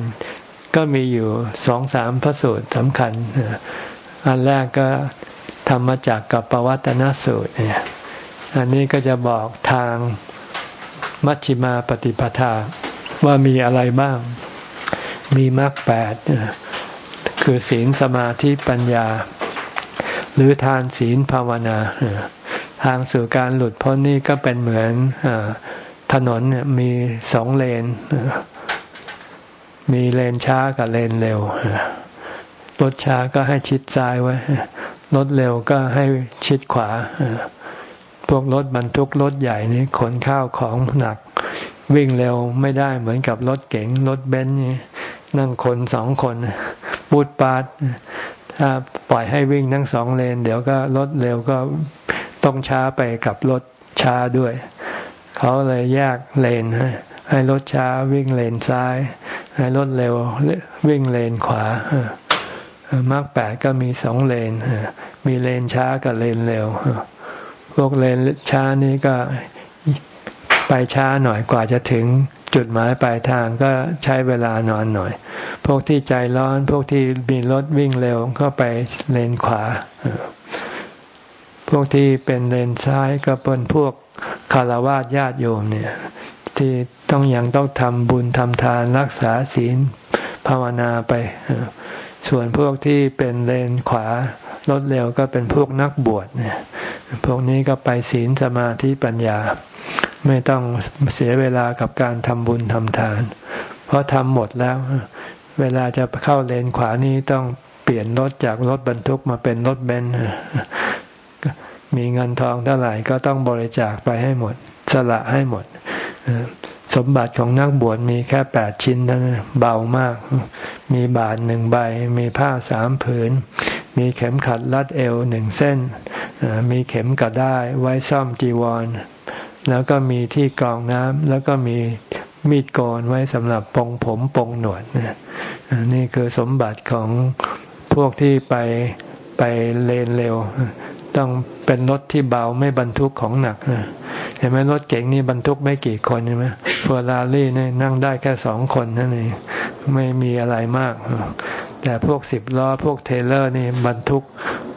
ก็มีอยู่สองสามพระสูตรสำคัญ อันแรกก็ธรรมจักกับปวัตนสูตรเนี่ย อันนี้ก็จะบอกทางมัชฌิมาปฏิปทาว่ามีอะไรบ้าง มีมรรคแปดคือศีลสมาธิปัญญา หรือทานศีลภาวนา ทางสู่การหลุดพ้นนี่ก็เป็นเหมือนถนนมีสองเลน มีเลนช้ากับเลนเร็วรถช้าก็ให้ชิดซ้ายไว้รถเร็วก็ให้ชิดขวา พวกรถบรรทุกรถใหญ่นี่ขนข้าวของหนัก วิ่งเร็วไม่ได้เหมือนกับรถเก๋งรถเบนซ์นี่นั่งคนสองคนปูดปาดถ้าปล่อยให้วิ่งทั้งสองเลน เดี๋ยวก็รถเร็วก็ต้องช้าไปกับรถช้าด้วย เขาเลยแยกเลนให้รถช้าวิ่งเลนซ้าย ให้รถเร็ววิ่งเลนขวามารรคแปดก็มีสองเลน มีเลนช้ากับเลนเร็ว พวกเลนช้านี้ก็ไปช้าหน่อยกว่าจะถึงจุดหมายปลายทางก็ใช้เวลานอนหน่อย พวกที่ใจร้อนพวกที่มีรถวิ่งเร็วก็ไปเลนขวา พวกที่เป็นเลนซ้ายก็เป็นพวกคารวะญาติโยมเนี่ย ที่ต้องยังต้องทำบุญทำทานรักษาศีลภาวนาไป ส่วนพวกที่เป็นเลนขวารถเร็วก็เป็นพวกนักบวชเนี่ย พวกนี้ก็ไปศีลสมาธิปัญญา ไม่ต้องเสียเวลากับการทำบุญทำทาน เพราะทำหมดแล้ว เวลาจะเข้าเลนขวานี้ต้องเปลี่ยนรถจากรถบรรทุกมาเป็นรถเบนซ์มีเงินทองเท่าไหร่ก็ต้องบริจาคไปให้หมด สละให้หมด สมบัติของนักบวชมีแค่แปดชิ้นเท่านั้นเบามาก มีบาทหนึ่งใบ มีผ้าสามผืน มีเข็มขัดรัดเอวหนึ่งเส้น มีเข็มกระได้ไว้ซ่อมจีวร แล้วก็มีที่กรองน้ำแล้วก็มีมีดโกนไว้สำหรับปองผมปองหนวดนี่คือสมบัติของพวกที่ไปไปเลนเร็ว ต้องเป็นรถที่เบาไม่บรรทุกของหนักเห็นไหมรถเก๋งนี่บรรทุกไม่กี่คนใช่ไหมเฟอร์รารี่นี่นั่งได้แค่สองคนนั่นเองไม่มีอะไรมาก แต่พวกสิบล้อพวกเทเลอร์นี่บรรทุก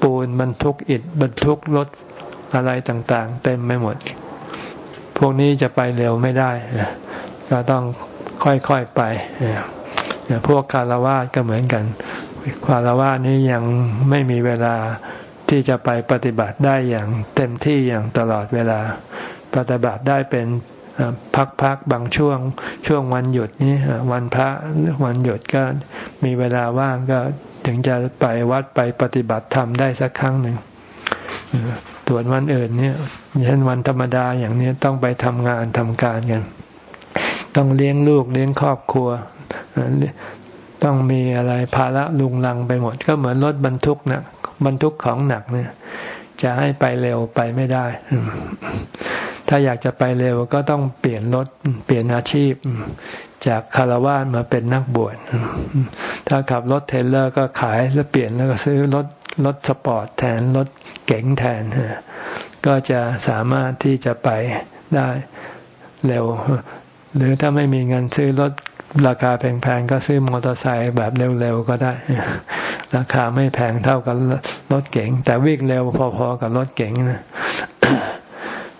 ปูนบรรทุกอิฐบรรทุกรถอะไรต่างๆ เต็มไปหมด พวกนี้จะไปเร็วไม่ได้ ก็ต้องค่อยๆไปพวกคารวะก็เหมือนกันคารวะนี้ยังไม่มีเวลาที่จะไปปฏิบัติได้อย่างเต็มที่อย่างตลอดเวลา ปฏิบัติได้เป็น พักๆบางช่วงช่วงวันหยุดนี้วันพระวันหยุดก็มีเวลาว่างก็ถึงจะไปวัดไปปฏิบัติธรรมได้สักครั้งหนึ่งส่วนวันอื่นเนี่ยเช่นวันธรรมดาอย่างนี้ต้องไปทำงานทำการกันต้องเลี้ยงลูกเลี้ยงครอบครัว ต้องมีอะไรภาระลุงลังไปหมด ก็เหมือนรถบรรทุกนะบรรทุกของหนักเนี่ย จะให้ไปเร็วไปไม่ได้ ถ้าอยากจะไปเร็วก็ต้องเปลี่ยนรถเปลี่ยนอาชีพ จากคารวะมาเป็นนักบวชถ้าขับรถเทลเลอร์ก็ขายแล้วเปลี่ยนแล้วก็ซื้อรถรถสปอร์ตแทนรถเก๋งแทนก็จะสามารถที่จะไปได้เร็ว หรือถ้าไม่มีเงินซื้อรถราคาแพงๆ ก็ซื้อมอเตอร์ไซค์แบบเร็วๆ ก็ได้ ราคาไม่แพงเท่ากับรถเก๋งแต่วิ่งเร็วพอๆ กับรถเก๋งนะ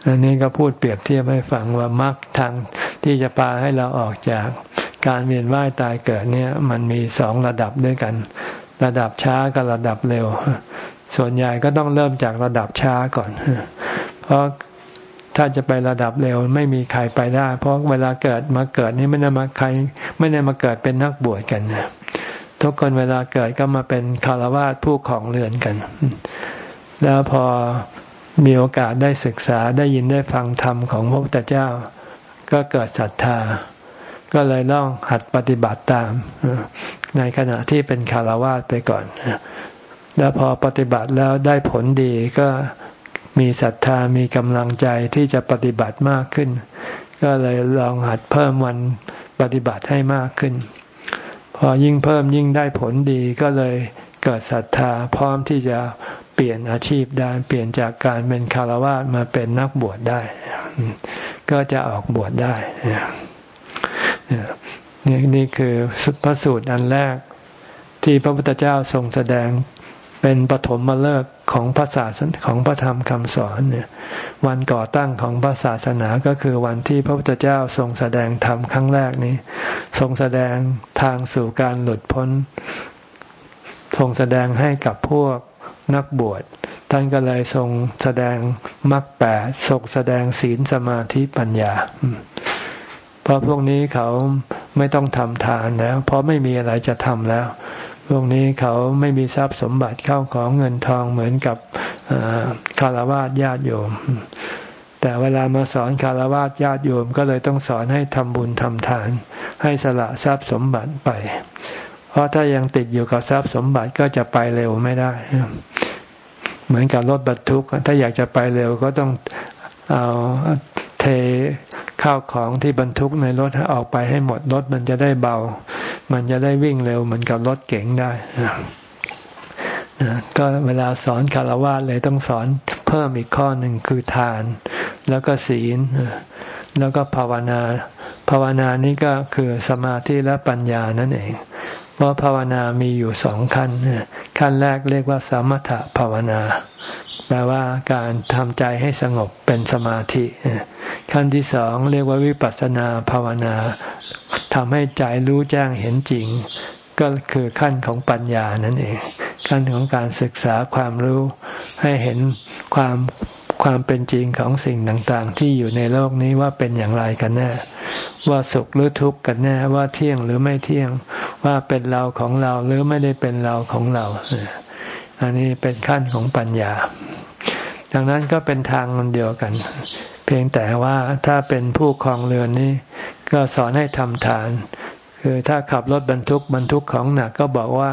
อันนี้ก็พูดเปรียบเทียบให้ฟังว่ามรรคทางที่จะพาให้เราออกจากการเวียนว่ายตายเกิดเนี่ยมันมีสองระดับด้วยกัน ระดับช้ากับระดับเร็ว ส่วนใหญ่ก็ต้องเริ่มจากระดับช้าก่อน เพราะถ้าจะไประดับเร็วไม่มีใครไปได้ เพราะเวลาเกิดมาเกิดนี่ไม่ได้มาใคร ไม่ได้มาเกิดเป็นนักบวชกันนะทุกคนเวลาเกิดก็มาเป็นคารวะผู้ของเรือนกัน แล้วพอ มีโอกาสได้ศึกษาได้ยินได้ฟังธรรมของพระพุทธเจ้า ก็เกิดศรัทธา ก็เลยล่องหัดปฏิบัติตาม ในขณะที่เป็นคารวะไปก่อน แล้วพอปฏิบัติแล้วได้ผลดีก็มีศรัทธามีกำลังใจที่จะปฏิบัติมากขึ้น ก็เลยลองหัดเพิ่มวันปฏิบัติให้มากขึ้น พอยิ่งเพิ่มยิ่งได้ผลดีก็เลยเกิดศรัทธาพร้อมที่จะ เปลี่ยนอาชีพได้ เปลี่ยนจากการเป็นคารวะมาเป็นนักบวชได้ ก็จะออกบวชได้นี่นี่คือพระสูตรอันแรกที่พระพุทธเจ้าทรงแสดงเป็นปฐมมาเลิกของพระศาสนาของพระธรรมคำสอนเนี่ยวันก่อตั้งของพระศาสนาก็คือวันที่พระพุทธเจ้าทรงแสดงธรรมครั้งแรกนี้ ทรงแสดงทางสู่การหลุดพ้น ทรงแสดงให้กับพวก นักบวชท่านก็เลยทรงแสดงมรรคแปดทรงแสดงศีลสมาธิปัญญา เพราะพวกนี้เขาไม่ต้องทำทานแล้ว เพราะไม่มีอะไรจะทำแล้ว พวกนี้เขาไม่มีทรัพย์สมบัติเข้าของเงินทองเหมือนกับคารวะญาติโยม แต่เวลามาสอนคารวะญาติโยมก็เลยต้องสอนให้ทำบุญทำทาน ให้สละทรัพย์สมบัติไป เพราะถ้ายังติดอยู่กับทรัพย์สมบัติก็จะไปเร็วไม่ได้ เหมือนกับรถบรรทุก ถ้าอยากจะไปเร็วก็ต้องเอาเทข้าวของที่บรรทุกในรถออกไปให้หมดรถมันจะได้เบา มันจะได้วิ่งเร็วเหมือนกับรถเก๋งได้ก็เวลาสอนคารวะเลยต้องสอนเพิ่มอีกข้อหนึ่งคือทาน แล้วก็ศีล แล้วก็ภาวนา ภาวนานี้ก็คือสมาธิและปัญญานั่นเอง เพราะภาวนามีอยู่สองขั้น ขั้นแรกเรียกว่าสมถภาวนา แปลว่าการทำใจให้สงบเป็นสมาธิ ขั้นที่สองเรียกว่าวิปัสสนาภาวนาทำให้ใจรู้แจ้งเห็นจริง ก็คือขั้นของปัญญานั่นเอง ขั้นของการศึกษาความรู้ให้เห็นความความเป็นจริงของสิ่งต่างๆ ที่อยู่ในโลกนี้ว่าเป็นอย่างไรกันแน่ ว่าสุขหรือทุกข์กันแน่ว่าเที่ยงหรือไม่เที่ยง ว่าเป็นเราของเราหรือไม่ได้เป็นเราของเรา อันนี้เป็นขั้นของปัญญา ดังนั้นก็เป็นทางเดียวกัน เพียงแต่ว่าถ้าเป็นผู้คลองเรือนนี้ ก็สอนให้ทำทาน คือถ้าขับรถบรรทุกบรรทุกของหนักก็บอกว่า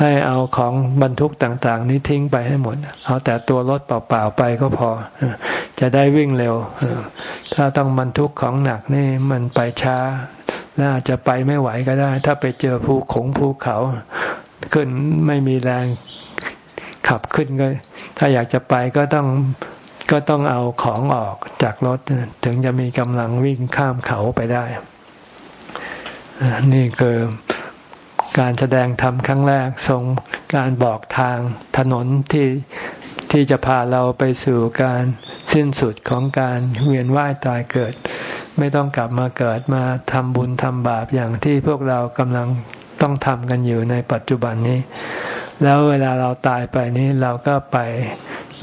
ให้เอาของบรรทุกต่างๆ นี้ทิ้งไปให้หมด เอาแต่ตัวรถเปล่าๆไปก็พอ จะได้วิ่งเร็ว ถ้าต้องบรรทุกของหนักนี่มันไปช้าน่าจะไปไม่ไหวก็ได้ ถ้าไปเจอภูขงภูเขา ขึ้นไม่มีแรงขับขึ้นก็ ถ้าอยากจะไปก็ต้องก็ต้องเอาของออกจากรถ ถึงจะมีกำลังวิ่งข้ามเขาไปได้ นี่คือการแสดงธรรมครั้งแรกทรงการบอกทางถนนที่ที่จะพาเราไปสู่การสิ้นสุดของการเวียนว่ายตายเกิด ไม่ต้องกลับมาเกิดมาทำบุญทำบาปอย่างที่พวกเรากำลังต้องทำกันอยู่ในปัจจุบันนี้ แล้วเวลาเราตายไปนี้เราก็ไป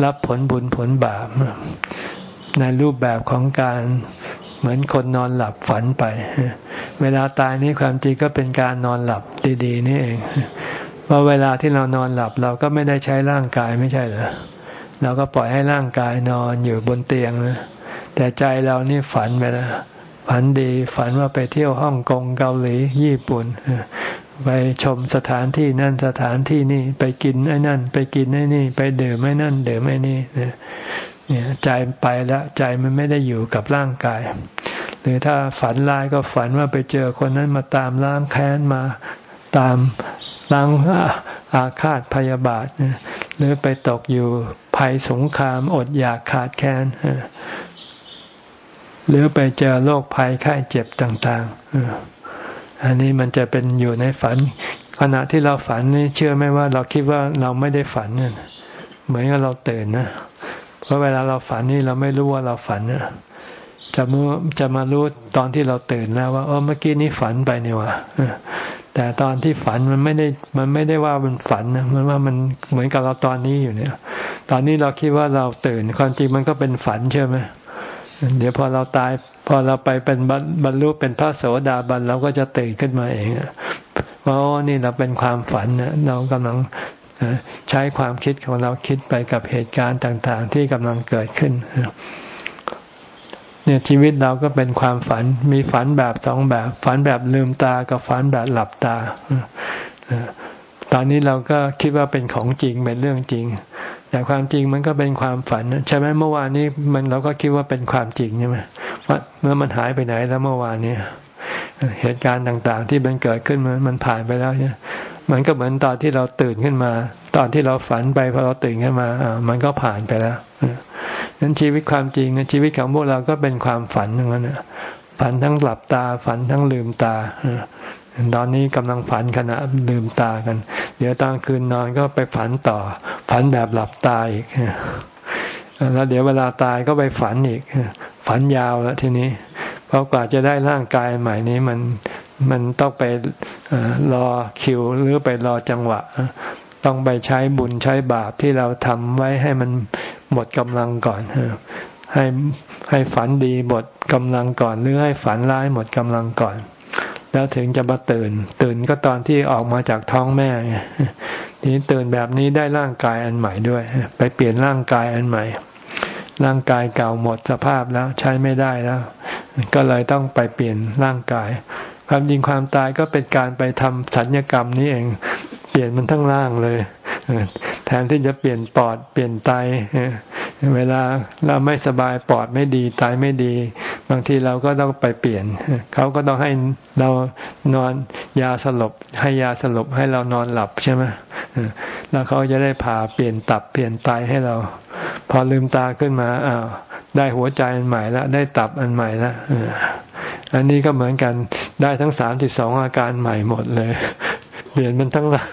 รับผลบุญผลบาปในรูปแบบของการ เหมือนคนนอนหลับฝันไป เวลาตายนี้ความจริงก็เป็นการนอนหลับดีๆนี่เองเพราเวลาที่เรานอนหลับเราก็ไม่ได้ใช้ร่างกายไม่ใช่เหรอเราก็ปล่อยให้ร่างกายนอนอยู่บนเตียงนะแต่ใจเรานี่ฝันไปแล้วฝันดีฝันว่าไปเที่ยวฮ่องกงเกาหลีญี่ปุ่นไปชมสถานที่นั่นสถานที่นี่ไปกินไอ้นั่น ไปกินไอ้นี่ ไปดื่มไอ้นั่นดื่มไอ้นี่ เนี่ยใจไปแล้วใจมันไม่ได้อยู่กับร่างกาย หรือถ้าฝันร้ายก็ฝันว่าไปเจอคนนั้นมาตามล้างแค้นมาตามล้างอาฆาตพยาบาท หรือไปตกอยู่ภัยสงครามอดอยากขาดแคลนหรือไปเจอโรคภัยไข้เจ็บต่างๆอันนี้มันจะเป็นอยู่ในฝัน ขณะที่เราฝันนี่เชื่อไหมว่าเราคิดว่าเราไม่ได้ฝันเหมือนกับเราตื่นนะ ราะเวลาเราฝันนี่เราไม่รู้ว่าเราฝันจะมือจะมารู้ตอนที่เราตื่นแล้วว่าเออเมื่อกี้นี้ฝันไปนี่วะแต่ตอนที่ฝันมันไม่ได้มันไม่ได้ว่ามันฝันนะมันว่ามันเหมือนกับเราตอนนี้อยู่เนี่ย ตอนนี้เราคิดว่าเราตื่นความจริงมันก็เป็นฝันใช่ไหมเดี๋ยวพอเราตายพอเราไปเป็นบรรลุเป็นพระโสดาบันเราก็จะตื่นขึ้นมาเองว่านี่เราเป็นความฝันนะเรากำลัง ใช้ความคิดของเราคิดไปกับเหตุการณ์ต่างๆ ที่กำลังเกิดขึ้นเนี่ยชีวิตเราก็เป็นความฝัน มีฝันแบบสองแบบ ฝันแบบลืมตากับฝันแบบหลับตาตอนนี้เราก็คิดว่าเป็นของจริงเป็นเรื่องจริง แต่ความจริงมันก็เป็นความฝันใช่ไหมเมื่อวานนี้มันเราก็คิดว่าเป็นความจริงใช่ไหมว่าเมื่อมันหายไปไหนแล้วเมื่อวานนี้เหตุการณ์ต่าง ๆ ที่มันเกิดขึ้นมันผ่านไปแล้วเนี่ย มันก็เหมือนตอนที่เราตื่นขึ้นมา ตอนที่เราฝันไปพอเราตื่นขึ้นมาอ่ามันก็ผ่านไปแล้วนั้นชีวิตความจริงชีวิตของพวกเราก็เป็นความฝันทั้งนั้นฝันทั้งหลับตาฝันทั้งลืมตาตอนนี้กำลังฝันขณะลืมตากัน เดี๋ยวตอนคืนนอนก็ไปฝันต่อ ฝันแบบหลับตาอีกแล้วเดี๋ยวเวลาตายก็ไปฝันอีกฝันยาวแล้วทีนี้ เพราะกว่าจะได้ร่างกายใหม่นี้มัน มันต้องไปรอคิวหรือไปรอจังหวะ ต้องไปใช้บุญใช้บาปที่เราทำไว้ให้มันหมดกำลังก่อนให้ให้ฝันดีหมดกำลังก่อน หรือให้ฝันร้ายหมดกำลังก่อน แล้วถึงจะมาตื่น ตื่นก็ตอนที่ออกมาจากท้องแม่ทีนี้ตื่นแบบนี้ได้ร่างกายอันใหม่ด้วย ไปเปลี่ยนร่างกายอันใหม่ ร่างกายเก่าหมดสภาพแล้วใช้ไม่ได้แล้ว ก็เลยต้องไปเปลี่ยนร่างกาย ความจริงความตายก็เป็นการไปทำสัญญกรรมนี้เอง เปลี่ยนมันทั้งร่างเลยแทนที่จะเปลี่ยนปอดเปลี่ยนไตเวลาเราไม่สบายปอดไม่ดีไตไม่ดี บางทีเราก็ต้องไปเปลี่ยน เขาก็ต้องให้เรานอนยาสลบ ให้ยาสลบให้เรานอนหลับใช่ไหมแล้วเขาจะได้ผ่าเปลี่ยนตับเปลี่ยนไตให้เรา พอลืมตาขึ้นมาอ้าวได้หัวใจอันใหม่แล้วได้ตับอันใหม่แล้ว อันนี้ก็เหมือนกันได้ทั้งสามสิบสองอาการใหม่หมดเลย เปลี่ยนมันทั้งร่าง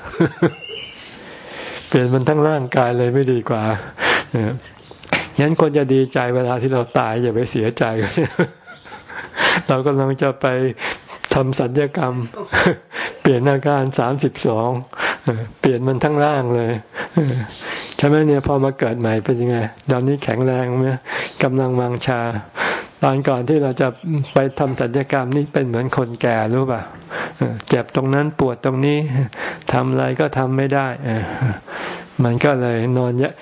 เปลี่ยนมันทั้งร่างกายเลยไม่ดีกว่างั้นคนจะดีใจเวลาที่เราตายอย่าไปเสียใจ เรากำลังจะไปทำสัญญกรรม เปลี่ยนอาการสามสิบสองเปลี่ยนมันทั้งร่างเลยใช่ไหมเนี่ยพอมาเกิดใหม่เป็นยังไงตอนนี้แข็งแรงไหมกำลังวังชา ตอนก่อนที่เราจะไปทำสัญญกรรมนี่เป็นเหมือนคนแก่รู้ป่ะเจ็บตรงนั้นปวดตรงนี้ทำอะไรก็ทำไม่ได้มันก็เลยนอนเยอะ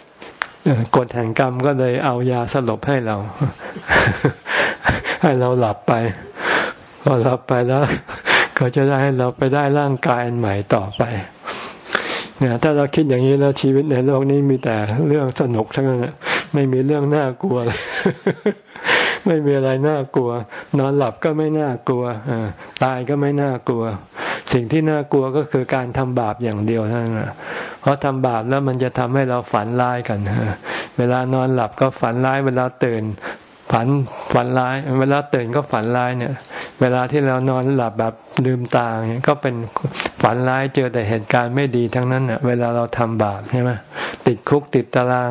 กฎแห่งกรรมก็เลยเอายาสลบให้เรา ให้เราหลับไป พอหลับไปแล้ว ก็จะได้ให้เราไปได้ร่างกายใหม่ต่อไปเนี่ยถ้าเราคิดอย่างนี้แล้วชีวิตในโลกนี้มีแต่เรื่องสนุกทั้งนั้นไม่มีเรื่องน่ากลัวเลย ไม่มีอะไรน่ากลัว นอนหลับก็ไม่น่ากลัวตายก็ไม่น่ากลัว สิ่งที่น่ากลัวก็คือการทำบาปอย่างเดียวเท่านั้นเพราะทำบาปแล้วมันจะทำให้เราฝันร้ายกันเวลานอนหลับก็ฝันร้ายเวลาตื่น ฝันฝันร้าย เวลาตื่นก็ฝันร้ายเนี่ย เวลาที่เรานอนหลับแบบลืมตาเนี่ยก็เป็นฝันร้ายเจอแต่เหตุการณ์ไม่ดีทั้งนั้นเน่ะ เวลาเราทำบาปใช่ไหมติดคุกติดตาราง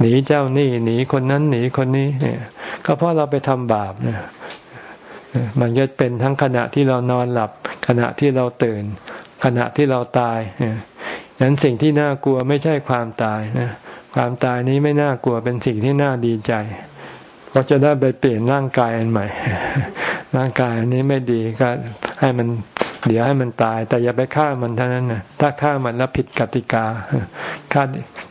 หนีเจ้าหนี้หนีคนนั้นหนีคนนี้เนี่ยก็เพราะเราไปทำบาปเนี่ยมันก็เป็นทั้งขณะที่เรานอนหลับ ขณะที่เราตื่น ขณะที่เราตายเนี่ยนั้นสิ่งที่น่ากลัวไม่ใช่ความตายนะความตายนี้ไม่น่ากลัวเป็นสิ่งที่น่าดีใจ เราจะได้ไปเปลี่ยนร่างกายอันใหม่ ร่างกายอันนี้ไม่ดีก็ให้มันเดี๋ยวให้มันตาย แต่อย่าไปฆ่ามันเท่านั้นนะถ้าฆ่ามันแล้วผิดกติกาฆ่า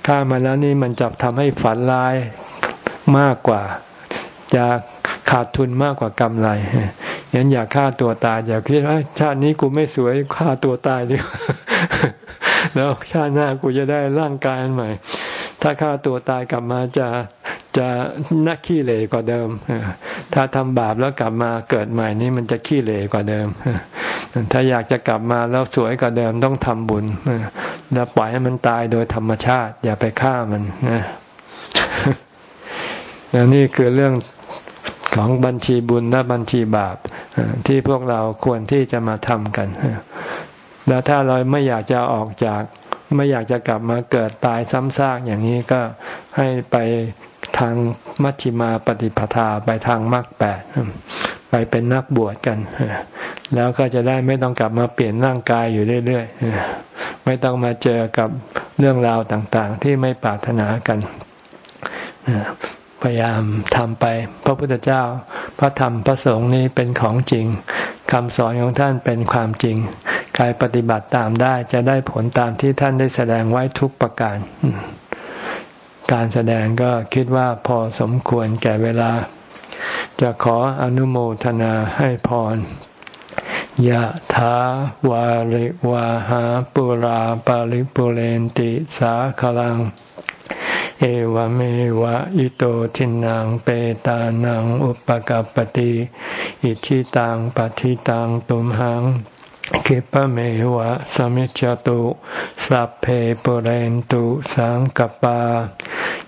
ฆ่ามันแล้วนี่มันจะทำให้ฝันร้ายมากกว่า จะขาดทุนมากกว่ากำไรงั้นอย่าฆ่าตัวตาย อย่าคิดว่าชาตินี้กูไม่สวยฆ่าตัวตายดีกว่าแล้วชาติหน้ากูจะได้ร่างกายอันใหม่ ถ้าฆ่าตัวตายกลับมาจะจะนักขี้เหร่กว่าเดิม ถ้าทำบาปแล้วกลับมาเกิดใหม่นี้มันจะขี้เหร่กว่าเดิม ถ้าอยากจะกลับมาแล้วสวยกว่าเดิมต้องทำบุญแล้วปล่อยให้มันตายโดยธรรมชาติ อย่าไปฆ่ามันนะแล้วนี่คือเรื่องของบัญชีบุญและบัญชีบาปที่พวกเราควรที่จะมาทำกัน แล้วถ้าเราไม่อยากจะออกจาก ไม่อยากจะกลับมาเกิดตายซ้ำซากอย่างนี้ก็ให้ไปทางมัชฌิมาปฏิปทาไปทางมรรคแปดไปเป็นนักบวชกัน แล้วก็จะได้ไม่ต้องกลับมาเปลี่ยนร่างกายอยู่เรื่อยๆไม่ต้องมาเจอกับเรื่องราวต่างๆ ที่ไม่ปรารถนากันพยายามทำไป พระพุทธเจ้า พระธรรมพระสงฆ์นี้เป็นของจริง คำสอนของท่านเป็นความจริง ใครปฏิบัติตามได้จะได้ผลตามที่ท่านได้แสดงไว้ทุกประการ การแสดงก็คิดว่าพอสมควรแก่เวลา จะขออนุโมทนาให้พรยะถาวาริวาหาปุราปาริปุเรนติสาขลัง เอวเมวะอิโตทินังเปตานังอุปกัปติอิชิตังปฏิตังตุมหังคิปะเมวะสมิจจตุสัพเพปเรนตุสังกปา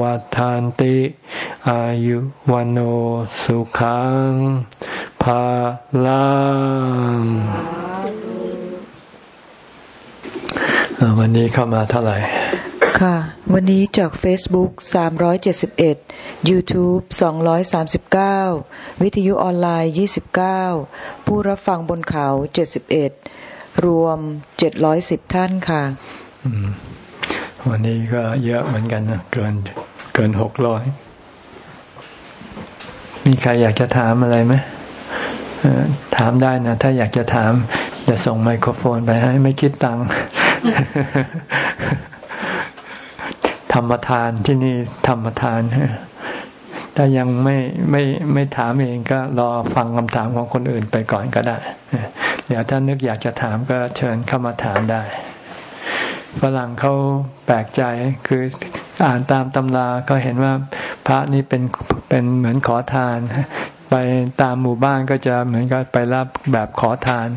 วาทานติ อายุวันโอสุขังภาลังวันนี้เข้ามาเท่าไหร่ ค่ะ วันนี้จาก Facebook 371 YouTube 239 วิทยุออนไลน์ 29 ผู้รับฟังบนเขา 71 รวม 710 ท่านค่ะ วันนี้ก็เยอะเหมือนกันนะเกินเกินหกร้อยมีใครอยากจะถามอะไรไหมถามได้นะ ถ้าอยากจะถาม จะส่งไมโครโฟนไปให้ไม่คิดตังค์ธรรมทานที่นี่ธรรมทานถ้ายังไม่ไม่ไม่ถามเองก็รอฟังคำถามของคนอื่นไปก่อนก็ได้ เดี๋ยวถ้านึกอยากจะถามก็เชิญเข้ามาถามได้ ฝรั่งเขาแปลกใจคืออ่านตามตำราก็เห็นว่าพระนี่เป็นเป็นเหมือนขอทาน ไปตามหมู่บ้านก็จะเหมือนกับไปรับแบบขอทาน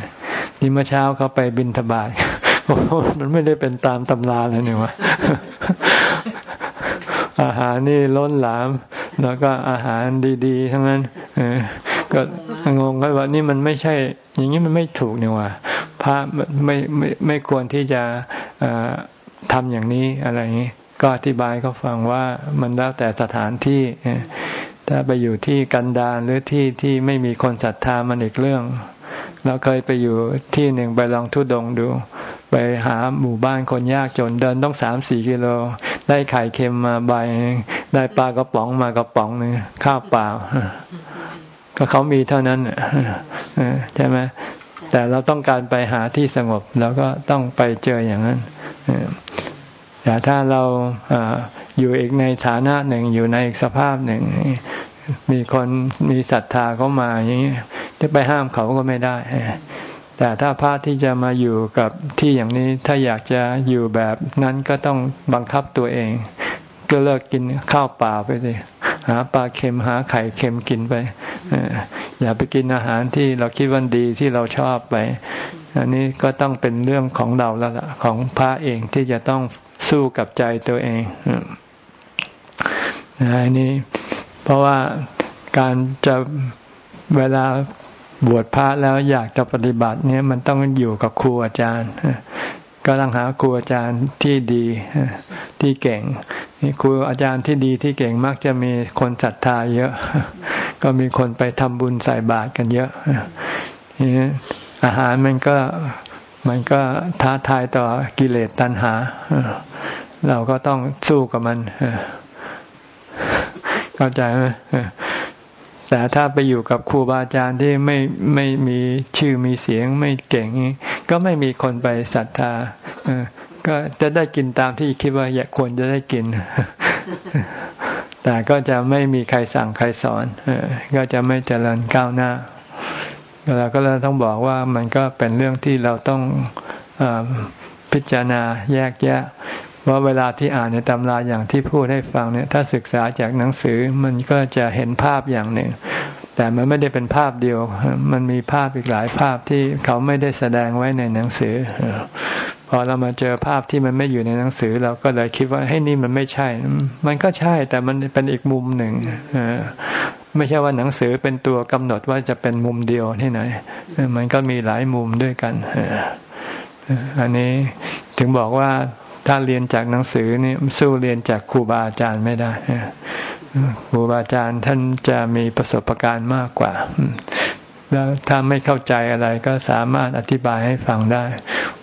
นี่เมื่อเช้าเขาไปบินทบาทมันไม่ได้เป็นตามตำราเลยเนี่ยวะอาหารนี่ล้นหลาม แล้วก็อาหารดีๆทั้งนั้นก็งงก็ว่านี่มันไม่ใช่ อย่างนี้มันไม่ถูกเนี่ยว่ะ พระไม่ไม่ไม่ควรที่จะทำอย่างนี้อะไรอย่างนี้ก็อธิบายเขาฟังว่ามันแล้วแต่สถานที่ถ้าไปอยู่ที่กันดารหรือที่ที่ไม่มีคนศรัทธามันอีกเรื่อง เราเคยไปอยู่ที่หนึ่งไปลองทุดงดู ไปหาหมู่บ้านคนยากจนเดินต้องสามสี่กิโล ได้ไข่เค็มมาใบ ได้ปลากระป๋องมากระป๋องหนึ่งข้าวเปล่าก็เขามีเท่านั้นใช่ไหม แต่เราต้องการไปหาที่สงบเราก็ต้องไปเจออย่างนั้นแต่ถ้าเราอยู่อีกในฐานะหนึ่งอยู่ในอีกสภาพหนึ่ง มีคนมีศรัทธาเข้ามาอย่างนี้จะไปห้ามเขาก็ไม่ได้ แต่ถ้าพระที่จะมาอยู่กับที่อย่างนี้ถ้าอยากจะอยู่แบบนั้นก็ต้องบังคับตัวเอง ก็เลิกกินข้าวปล่าไปเลยหาปลาเค็มหาไข่เค็มกินไปอย่าไปกินอาหารที่เราคิดว่าดีที่เราชอบไป อันนี้ก็ต้องเป็นเรื่องของเราแล้วล่ะของพระเองที่จะต้องสู้กับใจตัวเองอันนี้เพราะว่าการจะเวลาบวชพระแล้วอยากจะปฏิบัติเนี่ยมันต้องอยู่กับครูอาจารย์ ก็ต้องหาครูอาจารย์ที่ดีที่เก่งครูอาจารย์ที่ดีที่เก่งมักจะมีคนศรัทธาเยอะ ก็มีคนไปทำบุญใส่บาตรกันเยอะอาหารมันก็มันก็ท้าทายต่อกิเลสตัณหา เราก็ต้องสู้กับมันเข้าใจไหม แต่ถ้าไปอยู่กับครูบาอาจารย์ที่ไม่ไม่มีชื่อมีเสียงไม่เก่ง ก็ไม่มีคนไปศรัทธาก็จะได้กินตามที่คิดว่าอยากควรจะได้กิน แต่ก็จะไม่มีใครสั่งใครสอนก็จะไม่เจริญก้าวหน้าเราก็เลยต้องบอกว่ามันก็เป็นเรื่องที่เราต้องอพิจารณาแยกแยะ ว่าเวลาที่อ่านในตำราอย่างที่พูดให้ฟังเนี่ย ถ้าศึกษาจากหนังสือมันก็จะเห็นภาพอย่างหนึ่ง แต่มันไม่ได้เป็นภาพเดียว มันมีภาพอีกหลายภาพที่เขาไม่ได้แสดงไว้ในหนังสือ พอเรามาเจอภาพที่มันไม่อยู่ในหนังสือ เราก็เลยคิดว่าให้นี่มันไม่ใช่ มันก็ใช่แต่มันเป็นอีกมุมหนึ่งไม่ใช่ว่าหนังสือเป็นตัวกำหนดว่าจะเป็นมุมเดียวที่ไหน มันก็มีหลายมุมด้วยกันอันนี้ถึงบอกว่า ถ้าเรียนจากหนังสือนี่สู้เรียนจากครูบาอาจารย์ไม่ได้ครูบาอาจารย์ท่านจะมีประสบการณ์มากกว่า แล้วถ้าไม่เข้าใจอะไรก็สามารถอธิบายให้ฟังได้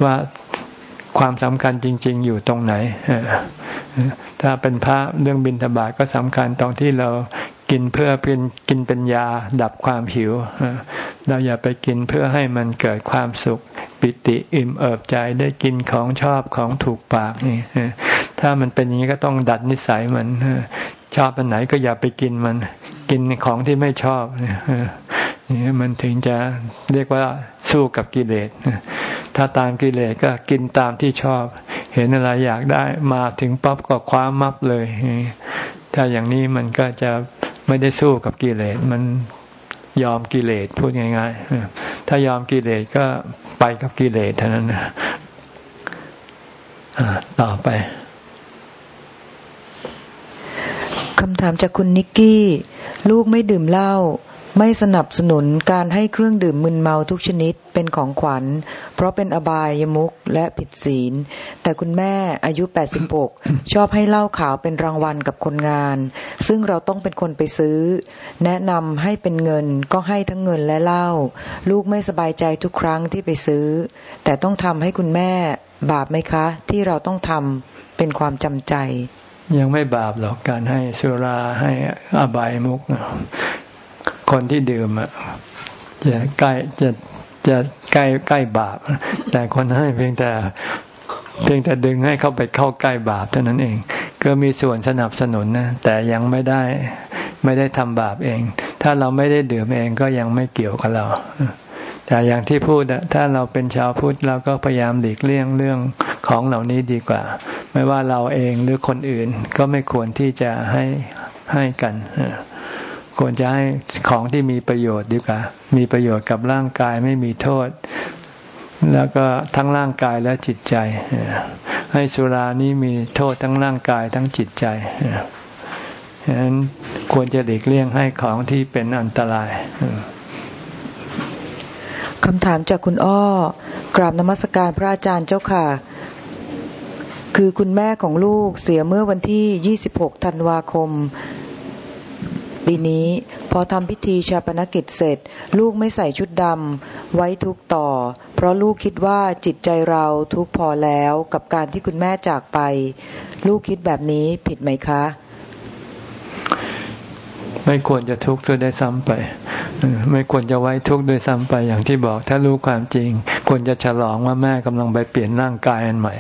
ว่าความสำคัญจริง ๆ อยู่ตรงไหน ถ้าเป็นพระเรื่องบิณฑบาตก็สำคัญตรงที่เรากินเพื่อเป็นกินเป็นยาดับความหิว เราอย่าไปกินเพื่อให้มันเกิดความสุข ปิติอิ่มเอิบใจได้กินของชอบของถูกปากนี่ถ้ามันเป็นอย่างนี้ก็ต้องดัดนิสัยมันชอบอันไหนก็อย่าไปกินมัน กินของที่ไม่ชอบนี่มันถึงจะเรียกว่าสู้กับกิเลสถ้าตามกิเลสก็กินตามที่ชอบ เห็นอะไรอยากได้มาถึงปั๊บก็คว้ามับเลย ถ้าอย่างนี้มันก็จะไม่ได้สู้กับกิเลสมัน ยอมกิเลสพูดง่าย ๆ ถ้ายอมกิเลสก็ไปกับกิเลสเท่านั้นนะต่อไปคำถามจากคุณนิกกี้ ลูกไม่ดื่มเหล้า ไม่สนับสนุนการให้เครื่องดื่มมึนเมาทุกชนิดเป็นของขวัญ เพราะเป็นอบายยมุกและผิดศีล แต่คุณแม่อายุ 86 ชอบให้เหล้าขาวเป็นรางวัลกับคนงาน ซึ่งเราต้องเป็นคนไปซื้อ แนะนำให้เป็นเงินก็ให้ทั้งเงินและเหล้าลูกไม่สบายใจทุกครั้งที่ไปซื้อ แต่ต้องทำให้คุณแม่บาปไหมคะ ที่เราต้องทำเป็นความจำใจยังไม่บาปหรอกการให้สุราให้อบายมุก คนที่ดื่มอะจะใกล้จะจะใกล้ใกล้บาป แต่คนให้เพียงแต่เพียงแต่ดึงให้เข้าไปเข้าใกล้บาปเท่านั้นเองก็ก็มีส่วนสนับสนุนนะแต่ยังไม่ได้ไม่ได้ทำบาปเอง ถ้าเราไม่ได้ดื่มเองก็ยังไม่เกี่ยวกับเรา แต่อย่างที่พูดถ้าเราเป็นชาวพุทธเราก็พยายามหลีกเลี่ยงเรื่องของเหล่านี้ดีกว่า ไม่ว่าเราเองหรือคนอื่นก็ไม่ควรที่จะให้ให้กัน ควรจะให้ของที่มีประโยชน์ดีกว่า มีประโยชน์กับร่างกายไม่มีโทษ แล้วก็ทั้งร่างกายและจิตใจ ให้สุรานี้มีโทษทั้งร่างกายทั้งจิตใจฉะนั้นควรจะหลีกเลี่ยงให้ของที่เป็นอันตรายคำถามจากคุณอ้อ กราบนมัสการพระอาจารย์เจ้าค่ะ คือคุณแม่ของลูกเสียเมื่อวันที่ 26 ธันวาคม ปีนี้พอทำพิธีชาปนกิจเสร็จ ลูกไม่ใส่ชุดดำไว้ทุกต่อ เพราะลูกคิดว่าจิตใจเราทุกพอแล้วกับการที่คุณแม่จากไป ลูกคิดแบบนี้ผิดไหมคะ ไม่ควรจะทุกข์ด้วยซ้ำไป ไม่ควรจะไว้ทุกข์ด้วยซ้ำไปอย่างที่บอก ถ้ารู้ความจริง ควรจะฉลองว่าแม่กำลังไปเปลี่ยนร่างกายอันใหม่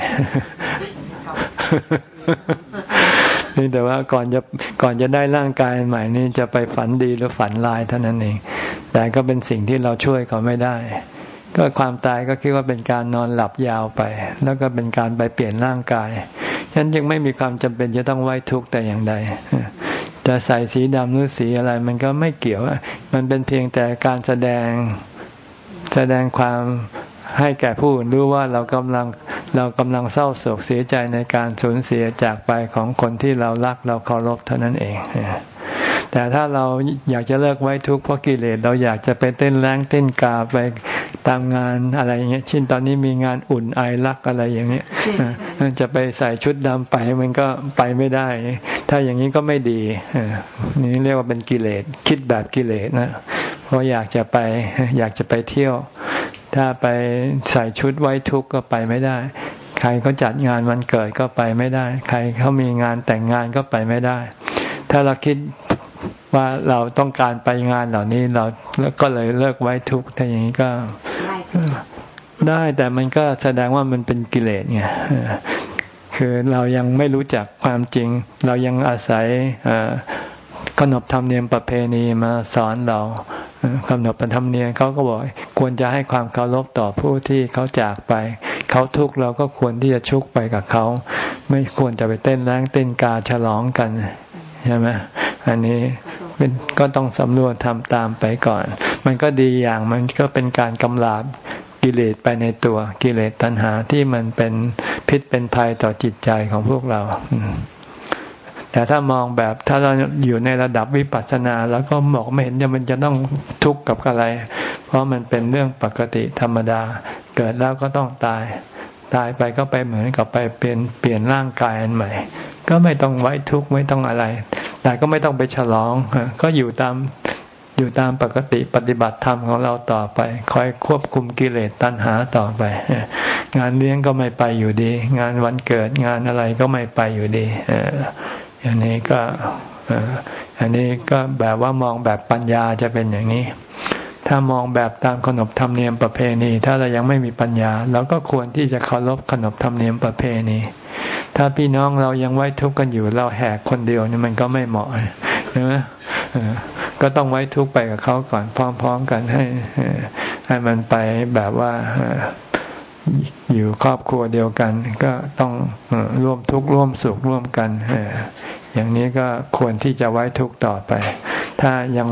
นี่แต่ว่าก่อนจะก่อนจะได้ร่างกายใหม่นี่จะไปฝันดีหรือฝันลายเท่านั้นเอง แต่ก็เป็นสิ่งที่เราช่วยเขาไม่ได้ ก็ความตายก็คิดว่าเป็นการนอนหลับยาวไป แล้วก็เป็นการไปเปลี่ยนร่างกายฉะนั้นยังไม่มีความจำเป็นจะต้องไว้ทุกข์แต่อย่างใดจะใส่สีดำหรือสีอะไร มันก็ไม่เกี่ยว มันเป็นเพียงแต่การแสดงแสดงความให้แก่ผู้อื่นรู้ว่าเรากำลัง เรากำลังเศร้าโศกเสียใจในการสูญเสียจากไปของคนที่เรารักเราเคารพเท่านั้นเอง แต่ถ้าเราอยากจะเลิกไว้ทุกข์เพราะกิเลสเราอยากจะไปเต้นแรงเต้นกาไปตามงานอะไรอย่างเงี้ยเช่นตอนนี้มีงานอุ่นไอรักอะไรอย่างเงี้ยจะไปใส่ชุดดำไปมันก็ไปไม่ได้ ถ้าอย่างนี้ก็ไม่ดีนี่เรียกว่าเป็นกิเลสคิดแบบกิเลสนะเพราะอยากจะไปอยากจะไปเที่ยว ถ้าไปใส่ชุดไว้ทุกข์ก็ไปไม่ได้ ใครเขาจัดงานวันเกิดก็ไปไม่ได้ ใครเขามีงานแต่งงานก็ไปไม่ได้ ถ้าเราคิดว่าเราต้องการไปงานเหล่านี้เราก็เลยเลิกไว้ทุกข์ถ้าอย่างนี้ก็ได้แต่มันก็แสดงว่ามันเป็นกิเลสไงคือเรายังไม่รู้จักความจริง เรายังอาศัยขนบธรรมเนียมประเพณีมาสอนเรา กำหนดเป็นธรรมเนียมเขาก็บอกควรจะให้ความเคารพต่อผู้ที่เขาจากไป เขาทุกข์เราก็ควรที่จะชุกไปกับเขา ไม่ควรจะไปเต้นแรงเต้นกาฉลองกันใช่ไหมอันนี้เป็นก็ต้องสำรวจทำตามไปก่อน มันก็ดีอย่างมันก็เป็นการกำลาบกิเลสไปในตัวกิเลสตัณหาที่มันเป็นพิษเป็นภัยต่อจิตใจของพวกเรา แต่ถ้ามองแบบถ้าเราอยู่ในระดับวิปัสสนา แล้วก็บอกไม่เห็นจะมันจะต้องทุกข์กับอะไร เพราะมันเป็นเรื่องปกติธรรมดา เกิดแล้วก็ต้องตาย ตายไปก็ไปเหมือนกับไปเปลี่ยนเปลี่ยนร่างกายอันใหม่ ก็ไม่ต้องไว้ทุกข์ไม่ต้องอะไร แต่ก็ไม่ต้องไปฉลอง ก็อยู่ตามอยู่ตามปกติปฏิบัติธรรมของเราต่อไป คอยควบคุมกิเลสตัณหาต่อไป งานเลี้ยงก็ไม่ไปอยู่ดี งานวันเกิดงานอะไรก็ไม่ไปอยู่ดี อันนี้ก็อันนี้ก็แบบว่ามองแบบปัญญาจะเป็นอย่างนี้ ถ้ามองแบบตามขนบธรรมเนียมประเพณี ถ้าเรายังไม่มีปัญญาเราก็ควรที่จะเคารพขนบธรรมเนียมประเพณี ถ้าพี่น้องเรายังไว้ทุกข์กันอยู่เราแหกคนเดียวนี่มันก็ไม่เหมาะใช่ไหมก็ต้องไว้ทุกข์ไปกับเขาก่อนพร้อม ๆ กันให้ให้มันไปแบบว่า อยู่ครอบครัวเดียวกัน ก็ต้องร่วมทุกข์ร่วมสุขร่วมกันอย่างนี้ก็ควรที่จะไว้ทุกข์ต่อไป ถ้ายัง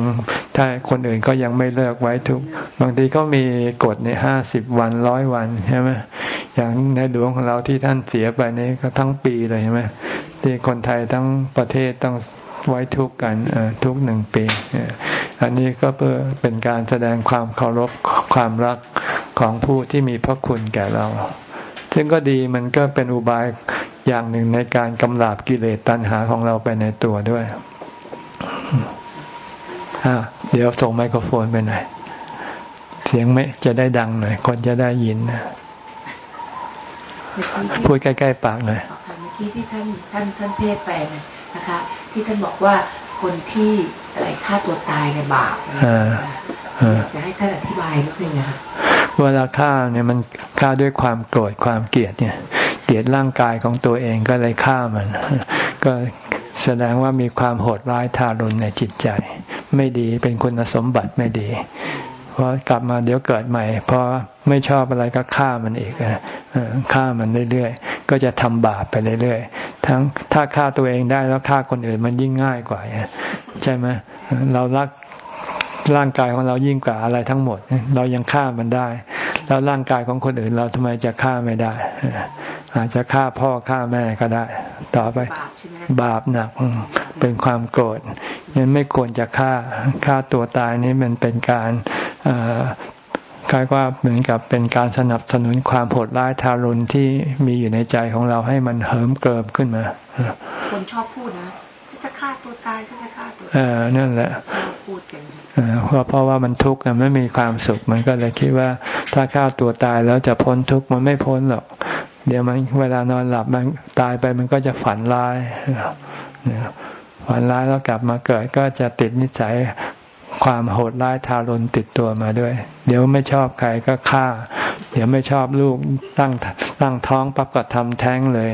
ถ้าคนอื่นก็ยังไม่เลิกไว้ทุกข์บางทีก็มีกฎในห้าสิบวันร้อยวันใช่ไหมอย่างในหลวงของเราที่ท่านเสียไปนี่ก็ทั้งปีเลยใช่ไหม ที่คนไทยทั้งประเทศต้องไว้ทุกข์กันทุกหนึ่งปี อันนี้ก็เพื่อเป็นการแสดงความเคารพความรักของผู้ที่มีพระคุณแก่เรา ซึ่งก็ดีมันก็เป็นอุบายอย่างหนึ่งในการกำราบกิเลสตัณหาของเราไปในตัวด้วยเดี๋ยวส่งไมโครโฟนไปหน่อย เสียงไม่จะได้ดังหน่อย คนจะได้ยินนะพูดใกล้ ๆ ปากหน่อย กี้ที่ท่านท่านท่านเทศไปนะคะ ที่ท่านบอกว่าคนที่อะไรฆ่าตัวตายในบาปจะให้ท่านอธิบายนิดนึงนะเวลาฆ่าเนี่ยมันฆ่าด้วยความโกรธความเกลียดเนี่ย เกลียดร่างกายของตัวเองก็เลยฆ่ามัน ก็แสดงว่ามีความโหดร้ายทารุณในจิตใจ ไม่ดีเป็นคุณสมบัติไม่ดี พอกลับมาเดี๋ยวเกิดใหม่พอไม่ชอบอะไรก็ฆ่ามันอีกฆ่ามันเรื่อยๆ ก็จะทำบาปไปเรื่อยๆ ทั้งถ้าฆ่าตัวเองได้แล้วฆ่าคนอื่นมันยิ่งง่ายกว่าใช่ไหมเรารักร่างกายของเรายิ่งกว่าอะไรทั้งหมด เรายังฆ่ามันได้ แล้วร่างกายของคนอื่นเราทำไมจะฆ่าไม่ได้ อาจจะฆ่าพ่อฆ่าแม่ก็ได้ ต่อไปบาปหนักเป็นความโกรธยังไม่ควรจะฆ่าฆ่าตัวตายนี้มันเป็นการ คล้ายว่าเหมือนกับเป็นการสนับสนุนความโหดร้ายทารุณที่มีอยู่ในใจของเราให้มันเหิมเกริมขึ้นมา คนชอบพูดนะจะฆ่าตัวตายจะฆ่าตัวเออนั่นแหละพูดกันเพราะเพราะว่ามันทุกข์นะไม่มีความสุข มันก็เลยคิดว่า ถ้าฆ่าตัวตายแล้วจะพ้นทุกข์มันไม่พ้นหรอก เดี๋ยวมันเวลานอนหลับมันตายไปมันก็จะฝันร้ายฝันร้ายแล้วกลับมาเกิดก็จะติดนิสัย ความโหดร้ายทารุณติดตัวมาด้วย เดี๋ยวไม่ชอบใครก็ฆ่า เดี๋ยวไม่ชอบลูกตั้งตั้งท้องปั๊บก็ทำแท้งเลย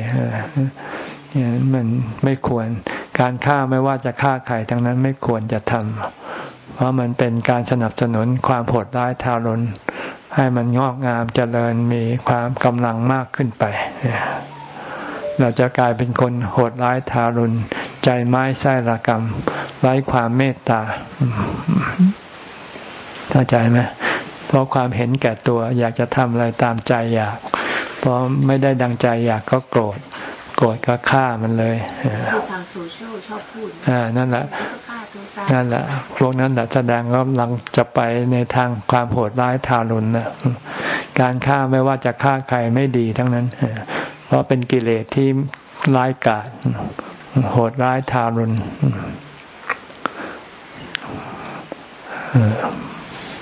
มันไม่ควร การฆ่าไม่ว่าจะฆ่าใครทั้งนั้นไม่ควรจะทำเพราะมันเป็นการสนับสนุนความโหดร้ายทารุณให้มันงอกงามเจริญมีความกำลังมากขึ้นไป เราจะกลายเป็นคนโหดร้ายทารุณ ใจไม้ไส้ระกรรม ไร้ความเมตตาเข้าใจไหมเพราะความเห็นแก่ตัว อยากจะทำอะไรตามใจอยากพอไม่ได้ดังใจอยากก็โกรธ โกรธก็ฆ่ามันเลยทางโซเชียลชอบพูดอ่านั่นแหละนั่นแหละพวกนั้นแหละแสดงว่ากำลังจะไปในทางความโหดร้ายทารุณนะการฆ่าไม่ว่าจะฆ่าใครไม่ดีทั้งนั้น เพราะเป็นกิเลสที่ร้ายกาจโหดร้ายทารุณ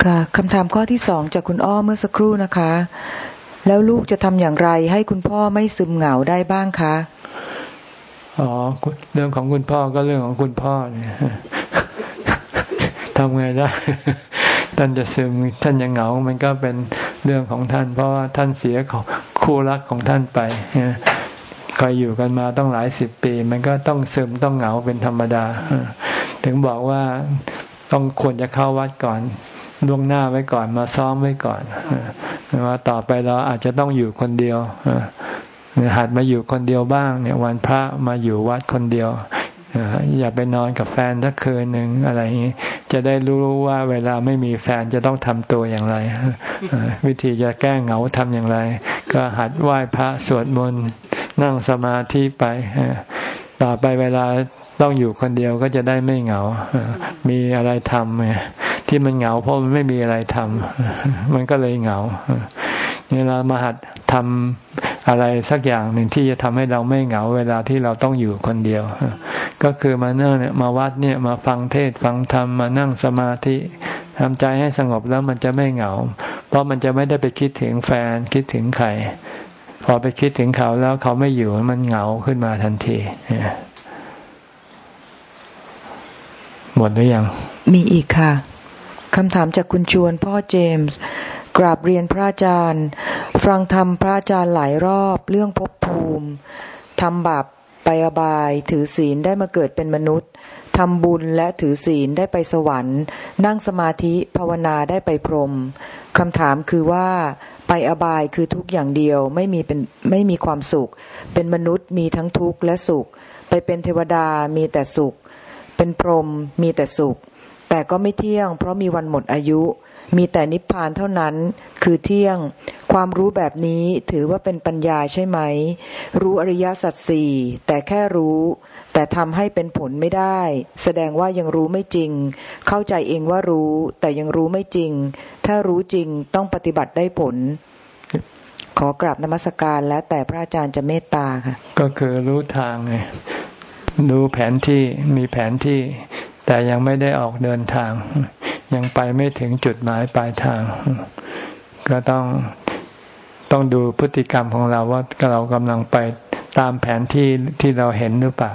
ค่ะคำถามข้อที่สองจากคุณอ้อเมื่อสักครู่นะคะ แล้วลูกจะทำอย่างไรให้คุณพ่อไม่ซึมเหงาได้บ้างคะอ๋อเรื่องของคุณพ่อก็เรื่องของคุณพ่อเนี่ยทำไงได้ท่านจะซึมท่านจะเหงา มันก็เป็นเรื่องของท่าน เพราะว่าท่านเสียของคู่รักของท่านไปคอยอยู่กันมาต้องหลายสิบปี มันก็ต้องซึมต้องเหงาเป็นธรรมดา ถึงบอกว่า ต้องควรจะเข้าวัดก่อนล่วงหน้าไว้ก่อนมาซ้อมไว้ก่อนว่าต่อไปเราอาจจะต้องอยู่คนเดียวหัดมาอยู่คนเดียวบ้าง เนี่ย วันพระมาอยู่วัดคนเดียวอย่าไปนอนกับแฟนสักคืนหนึ่งอะไรอย่างนี้ จะได้รู้ว่าเวลาไม่มีแฟนจะต้องทำตัวอย่างไร วิธีจะแก้เหงาทำอย่างไร ก็หัดไหว้พระสวดมนต์นั่งสมาธิไป ต่อไปเวลาต้องอยู่คนเดียวก็จะได้ไม่เหงา มีอะไรทำไงที่มันเหงาเพราะมันไม่มีอะไรทำมันก็เลยเหงาเนี่ยเรามาหัดทำอะไรสักอย่างหนึ่งที่จะทำให้เราไม่เหงา เวลาที่เราต้องอยู่คนเดียว ก็คือมาเนื่อเนี่ยมาวัดเนี่ยมาฟังเทศฟังธรรมมานั่งสมาธิทำใจให้สงบแล้วมันจะไม่เหงา เพราะมันจะไม่ได้ไปคิดถึงแฟนคิดถึงใคร พอไปคิดถึงเขาแล้วเขาไม่อยู่มันเหงาขึ้นมาทันที หมดหรือยัง มีอีกค่ะคำถามจากคุณชวนพ่อเจมส์กราบเรียนพระอาจารย์ ฟังธรรมพระอาจารย์หลายรอบเรื่องภพภูมิทำบาปไปอบาย ถือศีลได้มาเกิดเป็นมนุษย์ทำบุญและถือศีลได้ไปสวรรค์ นั่งสมาธิภาวนาได้ไปพรหมคำถามคือว่า ไปอบายคือทุกอย่างเดียวไม่มีเป็นไม่มีความสุข เป็นมนุษย์มีทั้งทุกข์และสุข ไปเป็นเทวดามีแต่สุข เป็นพรหมมีแต่สุข แต่ก็ไม่เที่ยง เพราะมีวันหมดอายุ มีแต่นิพพานเท่านั้น คือเที่ยง ความรู้แบบนี้ถือว่าเป็นปัญญาใช่ไหม รู้อริยสัจสี่แต่แค่รู้ แต่ทำให้เป็นผลไม่ได้ แสดงว่ายังรู้ไม่จริง เข้าใจเองว่ารู้ แต่ยังรู้ไม่จริง ถ้ารู้จริงต้องปฏิบัติได้ผล ขอกราบนมัสการแล้วแต่พระอาจารย์จะเมตตาค่ะ ก็คือรู้ทางไงดูแผนที่มีแผนที่ แต่ยังไม่ได้ออกเดินทาง ยังไปไม่ถึงจุดหมายปลายทาง ก็ต้องต้องดูพฤติกรรมของเราว่าเรากำลังไป ตามแผนที่ที่เราเห็นหรือเปล่า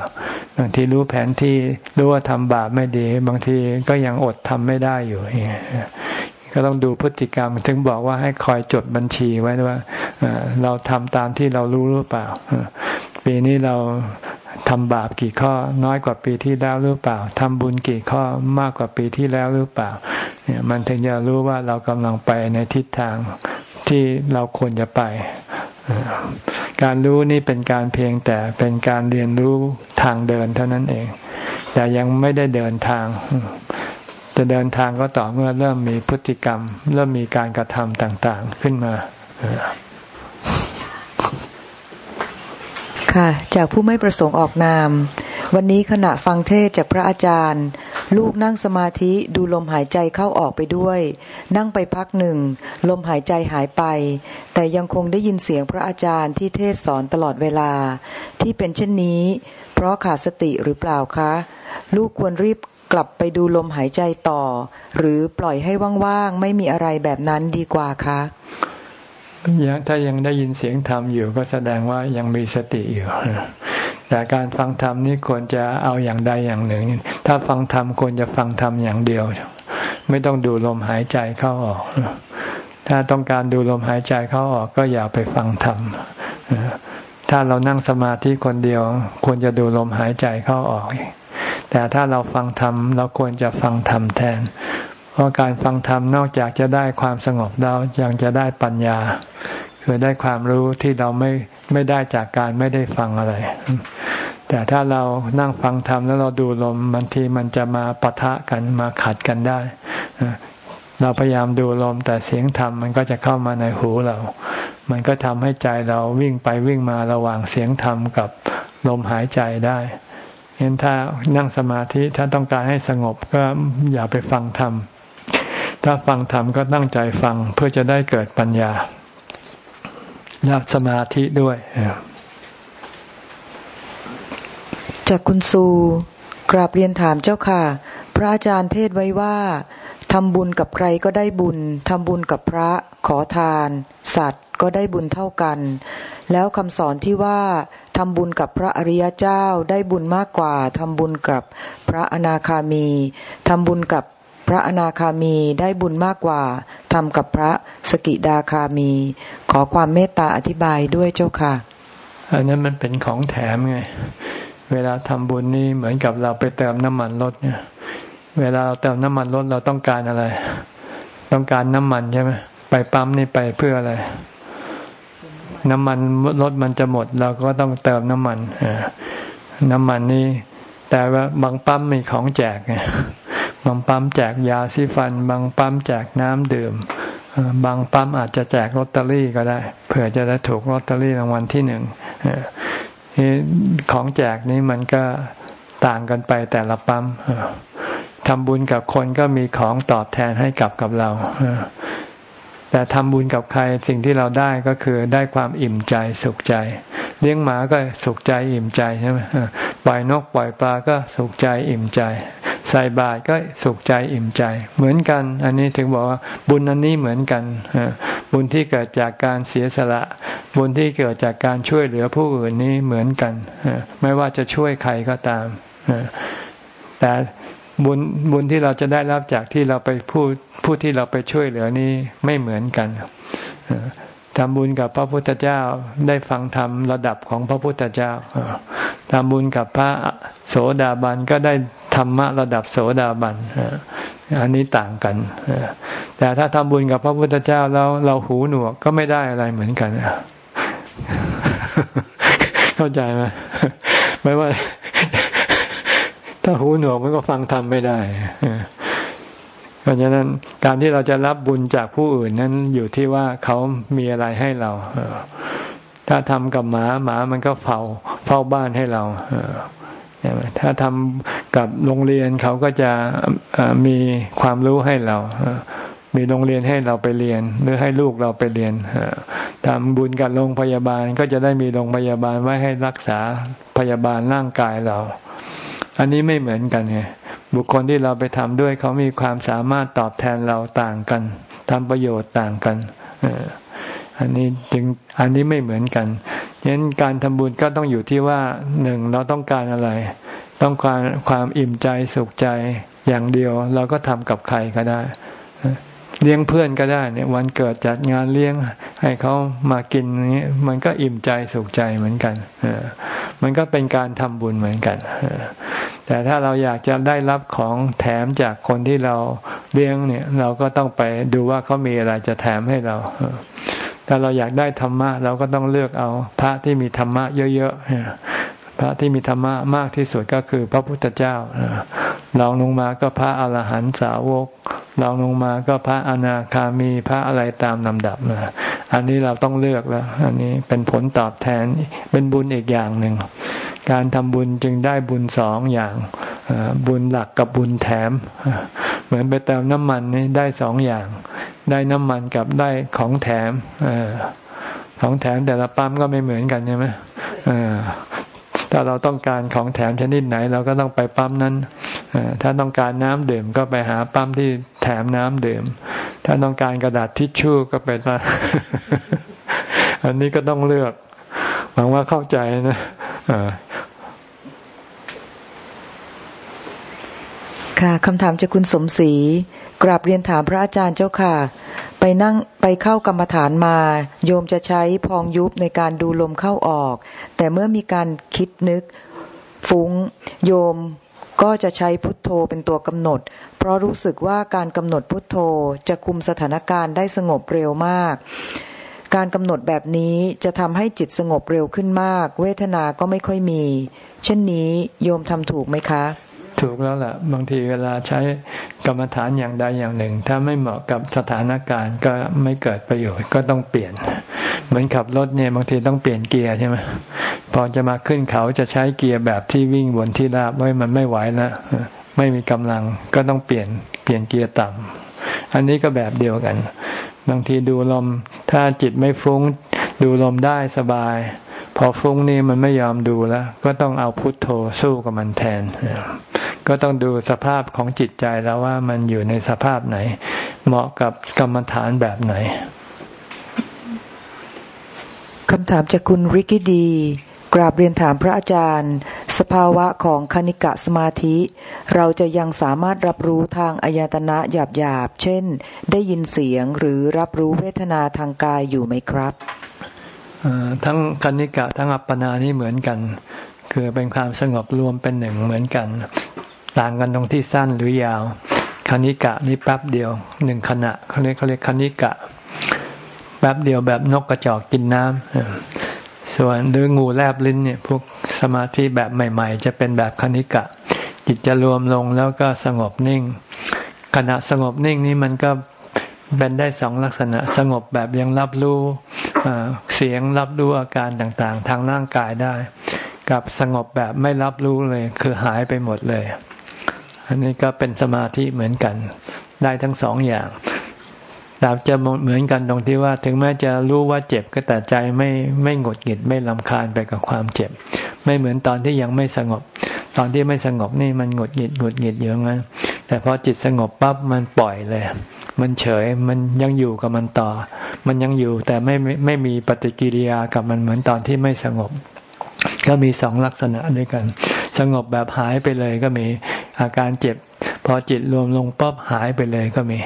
บางทีรู้แผนที่รู้ว่าทำบาปไม่ดี บางทีก็ยังอดทำไม่ได้อยู่ก็ต้องดูพฤติกรรม ถึงบอกว่าให้คอยจดบัญชีไว้ว่าเราทำตามที่เรารู้หรือเปล่า ปีนี้เราทำบาปกี่ข้อ น้อยกว่าปีที่แล้วหรือเปล่าทำบุญกี่ข้อมากกว่าปีที่แล้วหรือเปล่า เนี่ยมันถึงจะรู้ว่าเรากำลังไปในทิศทางที่เราควรจะไป การรู้นี่เป็นการเพียงแต่เป็นการเรียนรู้ทางเดินเท่านั้นเอง แต่ยังไม่ได้เดินทาง จะเดินทางก็ต่อเมื่อเริ่มมีพฤติกรรม เริ่มมีการกระทำต่าง ๆ ขึ้นมาค่ะ จากผู้ไม่ประสงค์ออกนาม วันนี้ขณะฟังเทศจากพระอาจารย์ ลูกนั่งสมาธิดูลมหายใจเข้าออกไปด้วย นั่งไปพักหนึ่ง ลมหายใจหายไป แต่ยังคงได้ยินเสียงพระอาจารย์ที่เทศสอนตลอดเวลา ที่เป็นเช่นนี้ เพราะขาดสติหรือเปล่าคะ ลูกควรรีบกลับไปดูลมหายใจต่อ หรือปล่อยให้ว่างๆไม่มีอะไรแบบนั้นดีกว่าคะ ถ้ายังได้ยินเสียงธรรมอยู่ก็แสดงว่ายังมีสติอยู่ แต่การฟังธรรมนี่ควรจะเอาอย่างใดอย่างหนึ่ง ถ้าฟังธรรมควรจะฟังธรรมอย่างเดียว ไม่ต้องดูลมหายใจเข้าออก ถ้าต้องการดูลมหายใจเข้าออกก็อย่าไปฟังธรรมถ้าเรานั่งสมาธิคนเดียว ควรจะดูลมหายใจเข้าออก แต่ถ้าเราฟังธรรมเราควรจะฟังธรรมแทน เพราะการฟังธรรมนอกจากจะได้ความสงบเรายังจะได้ปัญญา คือได้ความรู้ที่เราไม่ไม่ได้จากการไม่ได้ฟังอะไร แต่ถ้าเรานั่งฟังธรรมแล้วเราดูลมบางทีมันจะมาปะทะกันมาขัดกันได้ เราพยายามดูลมแต่เสียงธรรมมันก็จะเข้ามาในหูเรา มันก็ทำให้ใจเราวิ่งไปวิ่งมาระหว่างเสียงธรรมกับลมหายใจได้เห็นถ้านั่งสมาธิถ้าต้องการให้สงบก็อย่าไปฟังธรรม ถ้าฟังธรรมก็ตั้งใจฟังเพื่อจะได้เกิดปัญญาและสมาธิด้วย จากคุณสูกราบเรียนถามเจ้าค่ะ พระอาจารย์เทศไว้ว่าทำบุญกับใครก็ได้บุญทำบุญกับพระขอทาน สัตว์ก็ได้บุญเท่ากัน แล้วคำสอนที่ว่าทำบุญกับพระอริยเจ้าได้บุญมากกว่าทำบุญกับพระอนาคามีทำบุญกับ พระอนาคามีได้บุญมากกว่าทำกับพระสกิดาคามี ขอความเมตตาอธิบายด้วยเจ้าค่ะ อันนั้นมันเป็นของแถมไง เวลาทำบุญนี่เหมือนกับเราไปเติมน้ำมันรถเนี่ย เวลาเราเติมน้ำมันรถเราต้องการอะไร ต้องการน้ำมันใช่ไหมไปปั๊มนี่ไปเพื่ออะไร น้ำมันรถมันจะหมด เราก็ต้องเติมน้ำมันน้ำมันนี่แต่ว่าบางปั๊มมีของแจกไง บางปั๊มแจกยาซีฟัน บางปั๊มแจกน้ำดื่ม บางปั๊มอาจจะแจกลอตเตอรี่ก็ได้ เผื่อจะได้ถูกลอตเตอรี่รางวัลที่หนึ่งของแจกนี้มันก็ต่างกันไปแต่ละปั๊มทำบุญกับคนก็มีของตอบแทนให้กับกับเราแต่ทำบุญกับใครสิ่งที่เราได้ก็คือได้ความอิ่มใจสุขใจ เลี้ยงหมาก็สุขใจอิ่มใจใช่ไหมปล่อยนกปล่อยปลาก็สุขใจอิ่มใจ ใส่บาตรก็สุขใจอิ่มใจ เหมือนกัน อันนี้ถึงบอกว่าบุญอันนี้เหมือนกันบุญที่เกิดจากการเสียสละ บุญที่เกิดจากการช่วยเหลือผู้อื่นนี้เหมือนกันไม่ว่าจะช่วยใครก็ตามแต่บุญบุญที่เราจะได้รับจากที่เราไปพูดผู้ที่เราไปช่วยเหลือนี้ไม่เหมือนกัน ทำบุญกับพระพุทธเจ้าได้ฟังธรรมระดับของพระพุทธเจ้าทำบุญกับพระโสดาบันก็ได้ธรรมะระดับโสดาบันอันนี้ต่างกันแต่ถ้าทำบุญกับพระพุทธเจ้าแล้วเราหูหนวกก็ไม่ได้อะไรเหมือนกันเข้าใจไหมไม่ว่า ถ้าหูหนวกมันก็ฟังธรรมไม่ได้ เพราะฉะนั้นการที่เราจะรับบุญจากผู้อื่นนั้นอยู่ที่ว่าเขามีอะไรให้เราถ้าทำกับหมาหมามันก็เฝ้าเฝ้าบ้านให้เราถ้าทำกับโรงเรียนเขาก็จะมีความรู้ให้เรามีโรงเรียนให้เราไปเรียน หรือให้ลูกเราไปเรียนทำบุญกับโรงพยาบาลก็จะได้มีโรงพยาบาลไว้ให้รักษาพยาบาลร่างกายเรา อันนี้ไม่เหมือนกันไง บุคคลที่เราไปทำด้วยเขามีความสามารถตอบแทนเราต่างกันทำประโยชน์ต่างกันอันนี้จึงอันนี้ไม่เหมือนกันฉะนั้นการทำบุญก็ต้องอยู่ที่ว่าหนึ่งเราต้องการอะไร ต้องการความอิ่มใจสุขใจอย่างเดียว เราก็ทำกับใครก็ได้ เลี้ยงเพื่อนก็ได้เนี่ย วันเกิดจัดงานเลี้ยง ให้เขามากินอย่างนี้ มันก็อิ่มใจสุขใจเหมือนกันเออมันก็เป็นการทำบุญเหมือนกันแต่ถ้าเราอยากจะได้รับของแถมจากคนที่เราเลี้ยงเนี่ย เราก็ต้องไปดูว่าเขามีอะไรจะแถมให้เราถ้าเราอยากได้ธรรมะ เราก็ต้องเลือกเอา พระที่มีธรรมะเยอะๆพระที่มีธรรมะมากที่สุดก็คือพระพุทธเจ้า ลองลงมาก็พระอรหันตสาวกลองลงมาก็พระอนาคามีพระอะไรตามลำดับมาอันนี้เราต้องเลือกแล้ว อันนี้เป็นผลตอบแทนเป็นบุญอีกอย่างหนึ่ง การทำบุญจึงได้บุญสองอย่างบุญหลักกับบุญแถม เหมือนไปเติมน้ำมันนี่ได้สองอย่าง ได้น้ำมันกับได้ของแถมของแถมแต่ละปั๊มก็ไม่เหมือนกันใช่ไหม ถ้าเราต้องการของแถมชนิดไหน เราก็ต้องไปปั๊มนั้นถ้าต้องการน้ำดื่มก็ไปหาปั๊มที่แถมน้ำดื่ม ถ้าต้องการกระดาษทิชชู่ก็ไปอันนี้ก็ต้องเลือกหวังว่าเข้าใจนะค่ะคำถามจากคุณสมศรีกราบเรียนถามพระอาจารย์เจ้าค่ะ ไปนั่งไปเข้ากรรมฐานมา โยมจะใช้พองยุบในการดูลมเข้าออก แต่เมื่อมีการคิดนึกฟุ้ง โยมก็จะใช้พุทโธเป็นตัวกำหนด เพราะรู้สึกว่าการกำหนดพุทโธจะคุมสถานการณ์ได้สงบเร็วมาก การกำหนดแบบนี้จะทำให้จิตสงบเร็วขึ้นมาก เวทนาก็ไม่ค่อยมี เช่นนี้โยมทำถูกไหมคะ ถูกแล้วแหละบางทีเวลาใช้กรรมฐานอย่างใดอย่างหนึ่ง ถ้าไม่เหมาะกับสถานการณ์ก็ไม่เกิดประโยชน์ก็ต้องเปลี่ยน เหมือนขับรถเนี่ยบางทีต้องเปลี่ยนเกียร์ใช่ไหมพอจะมาขึ้นเขาจะใช้เกียร์แบบที่วิ่งบนที่ราบไว้มันไม่ไหวแล้วไม่มีกำลังก็ต้องเปลี่ยนเปลี่ยนเกียร์ต่ำอันนี้ก็แบบเดียวกัน บางทีดูลมถ้าจิตไม่ฟุ้ง ดูลมได้สบาย พอฟุ้งนี่มันไม่ยอมดูแล้ว ก็ต้องเอาพุทโธสู้กับมันแทน ก็ต้องดูสภาพของจิตใจแล้วว่ามันอยู่ในสภาพไหน เหมาะกับกรรมฐานแบบไหนคำถามจากคุณริกิดี กราบเรียนถามพระอาจารย์ สภาวะของคณิกะสมาธิ เราจะยังสามารถรับรู้ทางอายตนะหยาบๆเช่น ได้ยินเสียงหรือรับรู้เวทนาทางกายอยู่ไหมครับทั้งคณิกะทั้งอัปปนานี่เหมือนกัน คือเป็นความสงบรวมเป็นหนึ่งเหมือนกัน ต่างกันตรงที่สั้นหรือยาว คณิกะนี่แป๊บเดียวหนึ่งขณะเขาเรียกเขาเรียกคณิกะ แป๊บเดียวแบบนกกระจอกกินน้ำส่วนหรืองูแลบลิ้นเนี่ยพวกสมาธิแบบใหม่ ๆ จะเป็นแบบคณิกะ จิตจะรวมลงแล้วก็สงบนิ่ง ขณะสงบนิ่งนี้มันก็เป็นได้สองลักษณะสงบแบบยังรับรู้เสียงรับรู้อาการต่างๆ ทางร่างกายได้ กับสงบแบบไม่รับรู้เลย คือหายไปหมดเลย อันนี้ก็เป็นสมาธิเหมือนกัน ได้ทั้งสองอย่างแต่จะเหมือนกันตรงที่ว่า ถึงแม้จะรู้ว่าเจ็บก็แต่ใจไม่ไม่หงดหงิดไม่ลำคาญไปกับความเจ็บ ไม่เหมือนตอนที่ยังไม่สงบ ตอนที่ไม่สงบนี่มันหงดหงิดหงดหงิดอยู่งั้นแต่พอจิตสงบปั๊บมันปล่อยเลย มันเฉยมันยังอยู่กับมันต่อ มันยังอยู่แต่ไม่ไม่มีปฏิกิริยากับมันเหมือนตอนที่ไม่สงบ ก็มีสองลักษณะด้วยกัน สงบแบบหายไปเลยก็มี อาการเจ็บ พอจิตรวมลงปั๊บหายไปเลยก็มี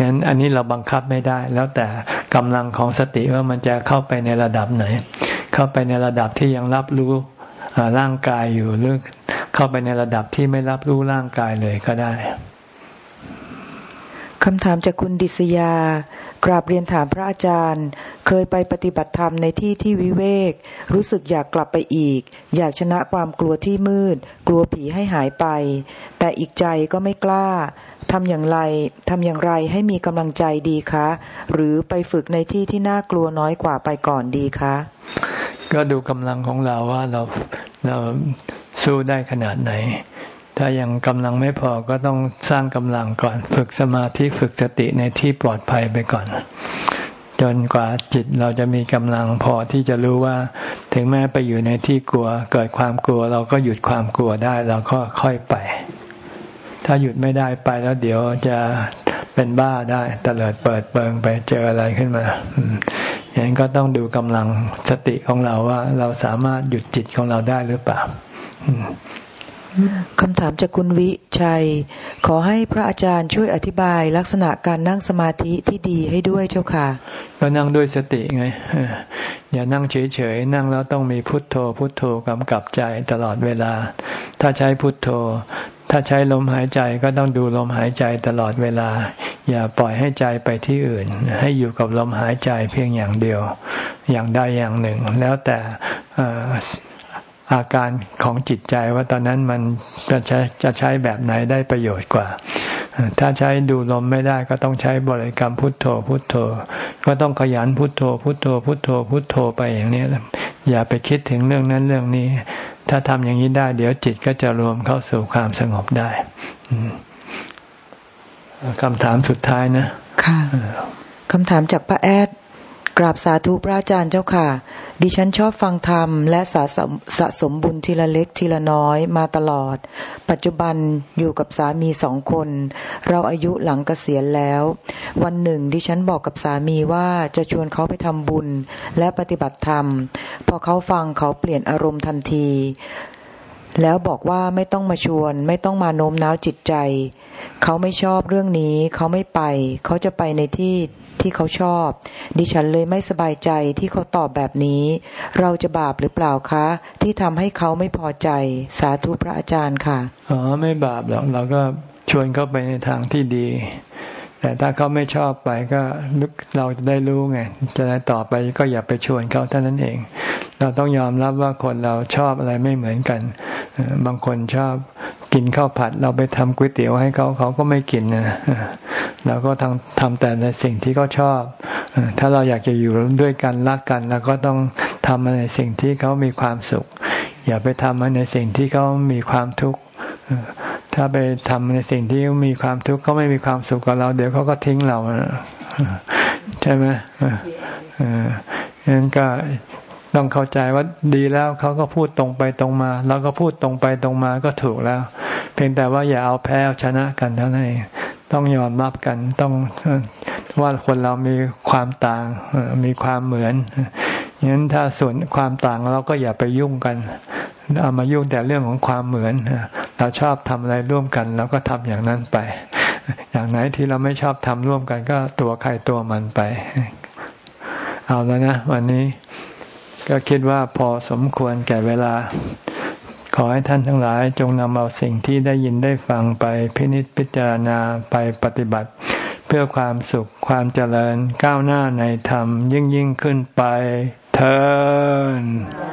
งั้นอันนี้เราบังคับไม่ได้ แล้วแต่กำลังของสติว่ามันจะเข้าไปในระดับไหน เข้าไปในระดับที่ยังรับรู้ร่างกายอยู่หรือเข้าไปในระดับที่ไม่รับรู้ร่างกายเลยก็ได้คำถามจากคุณดิษยากราบเรียนถามพระอาจารย์ เคยไปปฏิบัติธรรมในที่ที่วิเวก รู้สึกอยากกลับไปอีก อยากชนะความกลัวที่มืด กลัวผีให้หายไป แต่อีกใจก็ไม่กล้าทำอย่างไรทำอย่างไรให้มีกำลังใจดีคะ หรือไปฝึกในที่ที่น่ากลัวน้อยกว่าไปก่อนดีคะ ก็ดูกำลังของเราว่าเราเราสู้ได้ขนาดไหน ถ้ายังกำลังไม่พอก็ต้องสร้างกำลังก่อน ฝึกสมาธิฝึกสติในที่ปลอดภัยไปก่อน จนกว่าจิตเราจะมีกำลังพอที่จะรู้ว่า ถึงแม้ไปอยู่ในที่กลัว เกิดความกลัวเราก็หยุดความกลัวได้เราก็ค่อยไป ถ้าหยุดไม่ได้ไปแล้วเดี๋ยวจะเป็นบ้าได้ตเลิดเปิดเปิงไปเจออะไรขึ้นมาอย่างนั้นก็ต้องดูกำลังสติของเราว่า เราสามารถหยุดจิตของเราได้หรือเปล่า คำถามจากคุณวิชัย ขอให้พระอาจารย์ช่วยอธิบายลักษณะการนั่งสมาธิที่ดีให้ด้วยเจ้าค่ะ ก็นั่งด้วยสติไง อย่านั่งเฉยๆ นั่งแล้วต้องมีพุทโธ พุทโธกำกับใจตลอดเวลา ถ้าใช้พุทโธ ถ้าใช้ลมหายใจก็ต้องดูลมหายใจตลอดเวลา อย่าปล่อยให้ใจไปที่อื่น ให้อยู่กับลมหายใจเพียงอย่างเดียว อย่างใดอย่างหนึ่ง แล้วแต่ อาการของจิตใจว่าตอนนั้นมันจะใช้จะใช้แบบไหนได้ประโยชน์กว่า ถ้าใช้ดูลมไม่ได้ก็ต้องใช้บริกรรมพุทโธพุทโธ ก็ต้องขยันพุทโธ พุทโธ พุทโธ พุทโธไปอย่างนี้อย่าไปคิดถึงเรื่องนั้นเรื่องนี้ ถ้าทำอย่างนี้ได้ เดี๋ยวจิตก็จะรวมเข้าสู่ความสงบได้คำถามสุดท้ายนะ ค่ะคำถามจากป้าแอดกราบสาธุพระอาจารย์เจ้าค่ะ ดิฉันชอบฟังธรรมและสะสมสะสมบุญทีละเล็กทีละน้อยมาตลอด ปัจจุบันอยู่กับสามีสองคน เราอายุหลังเกษียณแล้ว วันหนึ่งดิฉันบอกกับสามีว่าจะชวนเขาไปทำบุญและปฏิบัติธรรม พอเขาฟังเขาเปลี่ยนอารมณ์ทันที แล้วบอกว่าไม่ต้องมาชวนไม่ต้องมาโน้มน้าวจิตใจ เขาไม่ชอบเรื่องนี้ เขาไม่ไป เขาจะไปในที่ ที่เขาชอบ ดิฉันเลยไม่สบายใจที่เขาตอบแบบนี้ เราจะบาปหรือเปล่าคะ ที่ทำให้เขาไม่พอใจ สาธุพระอาจารย์ค่ะอ๋อไม่บาปหรอกเราก็ชวนเขาไปในทางที่ดี แต่ถ้าเขาไม่ชอบไปก็เราจะได้รู้ไงจะได้ต่อไปก็อย่าไปชวนเขาเท่านั้นเอง เราต้องยอมรับว่าคนเราชอบอะไรไม่เหมือนกัน บางคนชอบ กินข้าวผัด เราไปทำก๋วยเตี๋ยวให้เขาเขาก็ไม่กินนะเราก็ทำทำแต่ในสิ่งที่เขาชอบ ถ้าเราอยากจะอยู่ด้วยกันรักกันเราก็ต้องทำในสิ่งที่เขามีความสุข อย่าไปทำในสิ่งที่เขามีความทุกข์ถ้าไปทำในสิ่งที่มีความทุกข์เขาไม่มีความสุขกับเรา เดี๋ยวเขาก็ทิ้งเราใช่ไหมอ่านั้นก็ ต้องเข้าใจว่าดีแล้วเขาก็พูดตรงไปตรงมาเราก็พูดตรงไปตรงมาก็ถูกแล้ว เพียงแต่ว่าอย่าเอาแพ้ชนะกันเท่านั้นเองต้องยอมรับกันต้องว่าคนเรามีความต่างมีความเหมือนงั้นถ้าส่วนความต่างเราก็อย่าไปยุ่งกัน เอามายุ่งแต่เรื่องของความเหมือนเราชอบทำอะไรร่วมกันเราก็ทำอย่างนั้นไป อย่างไหนที่เราไม่ชอบทำร่วมกันก็ตัวใครตัวมันไป เอาแล้วนะวันนี้ ก็คิดว่าพอสมควรแก่เวลา ขอให้ท่านทั้งหลายจงนำเอาสิ่งที่ได้ยินได้ฟังไปพินิจพิจารณาไปปฏิบัติ เพื่อความสุขความเจริญก้าวหน้าในธรรมยิ่งยิ่งขึ้นไปเทอ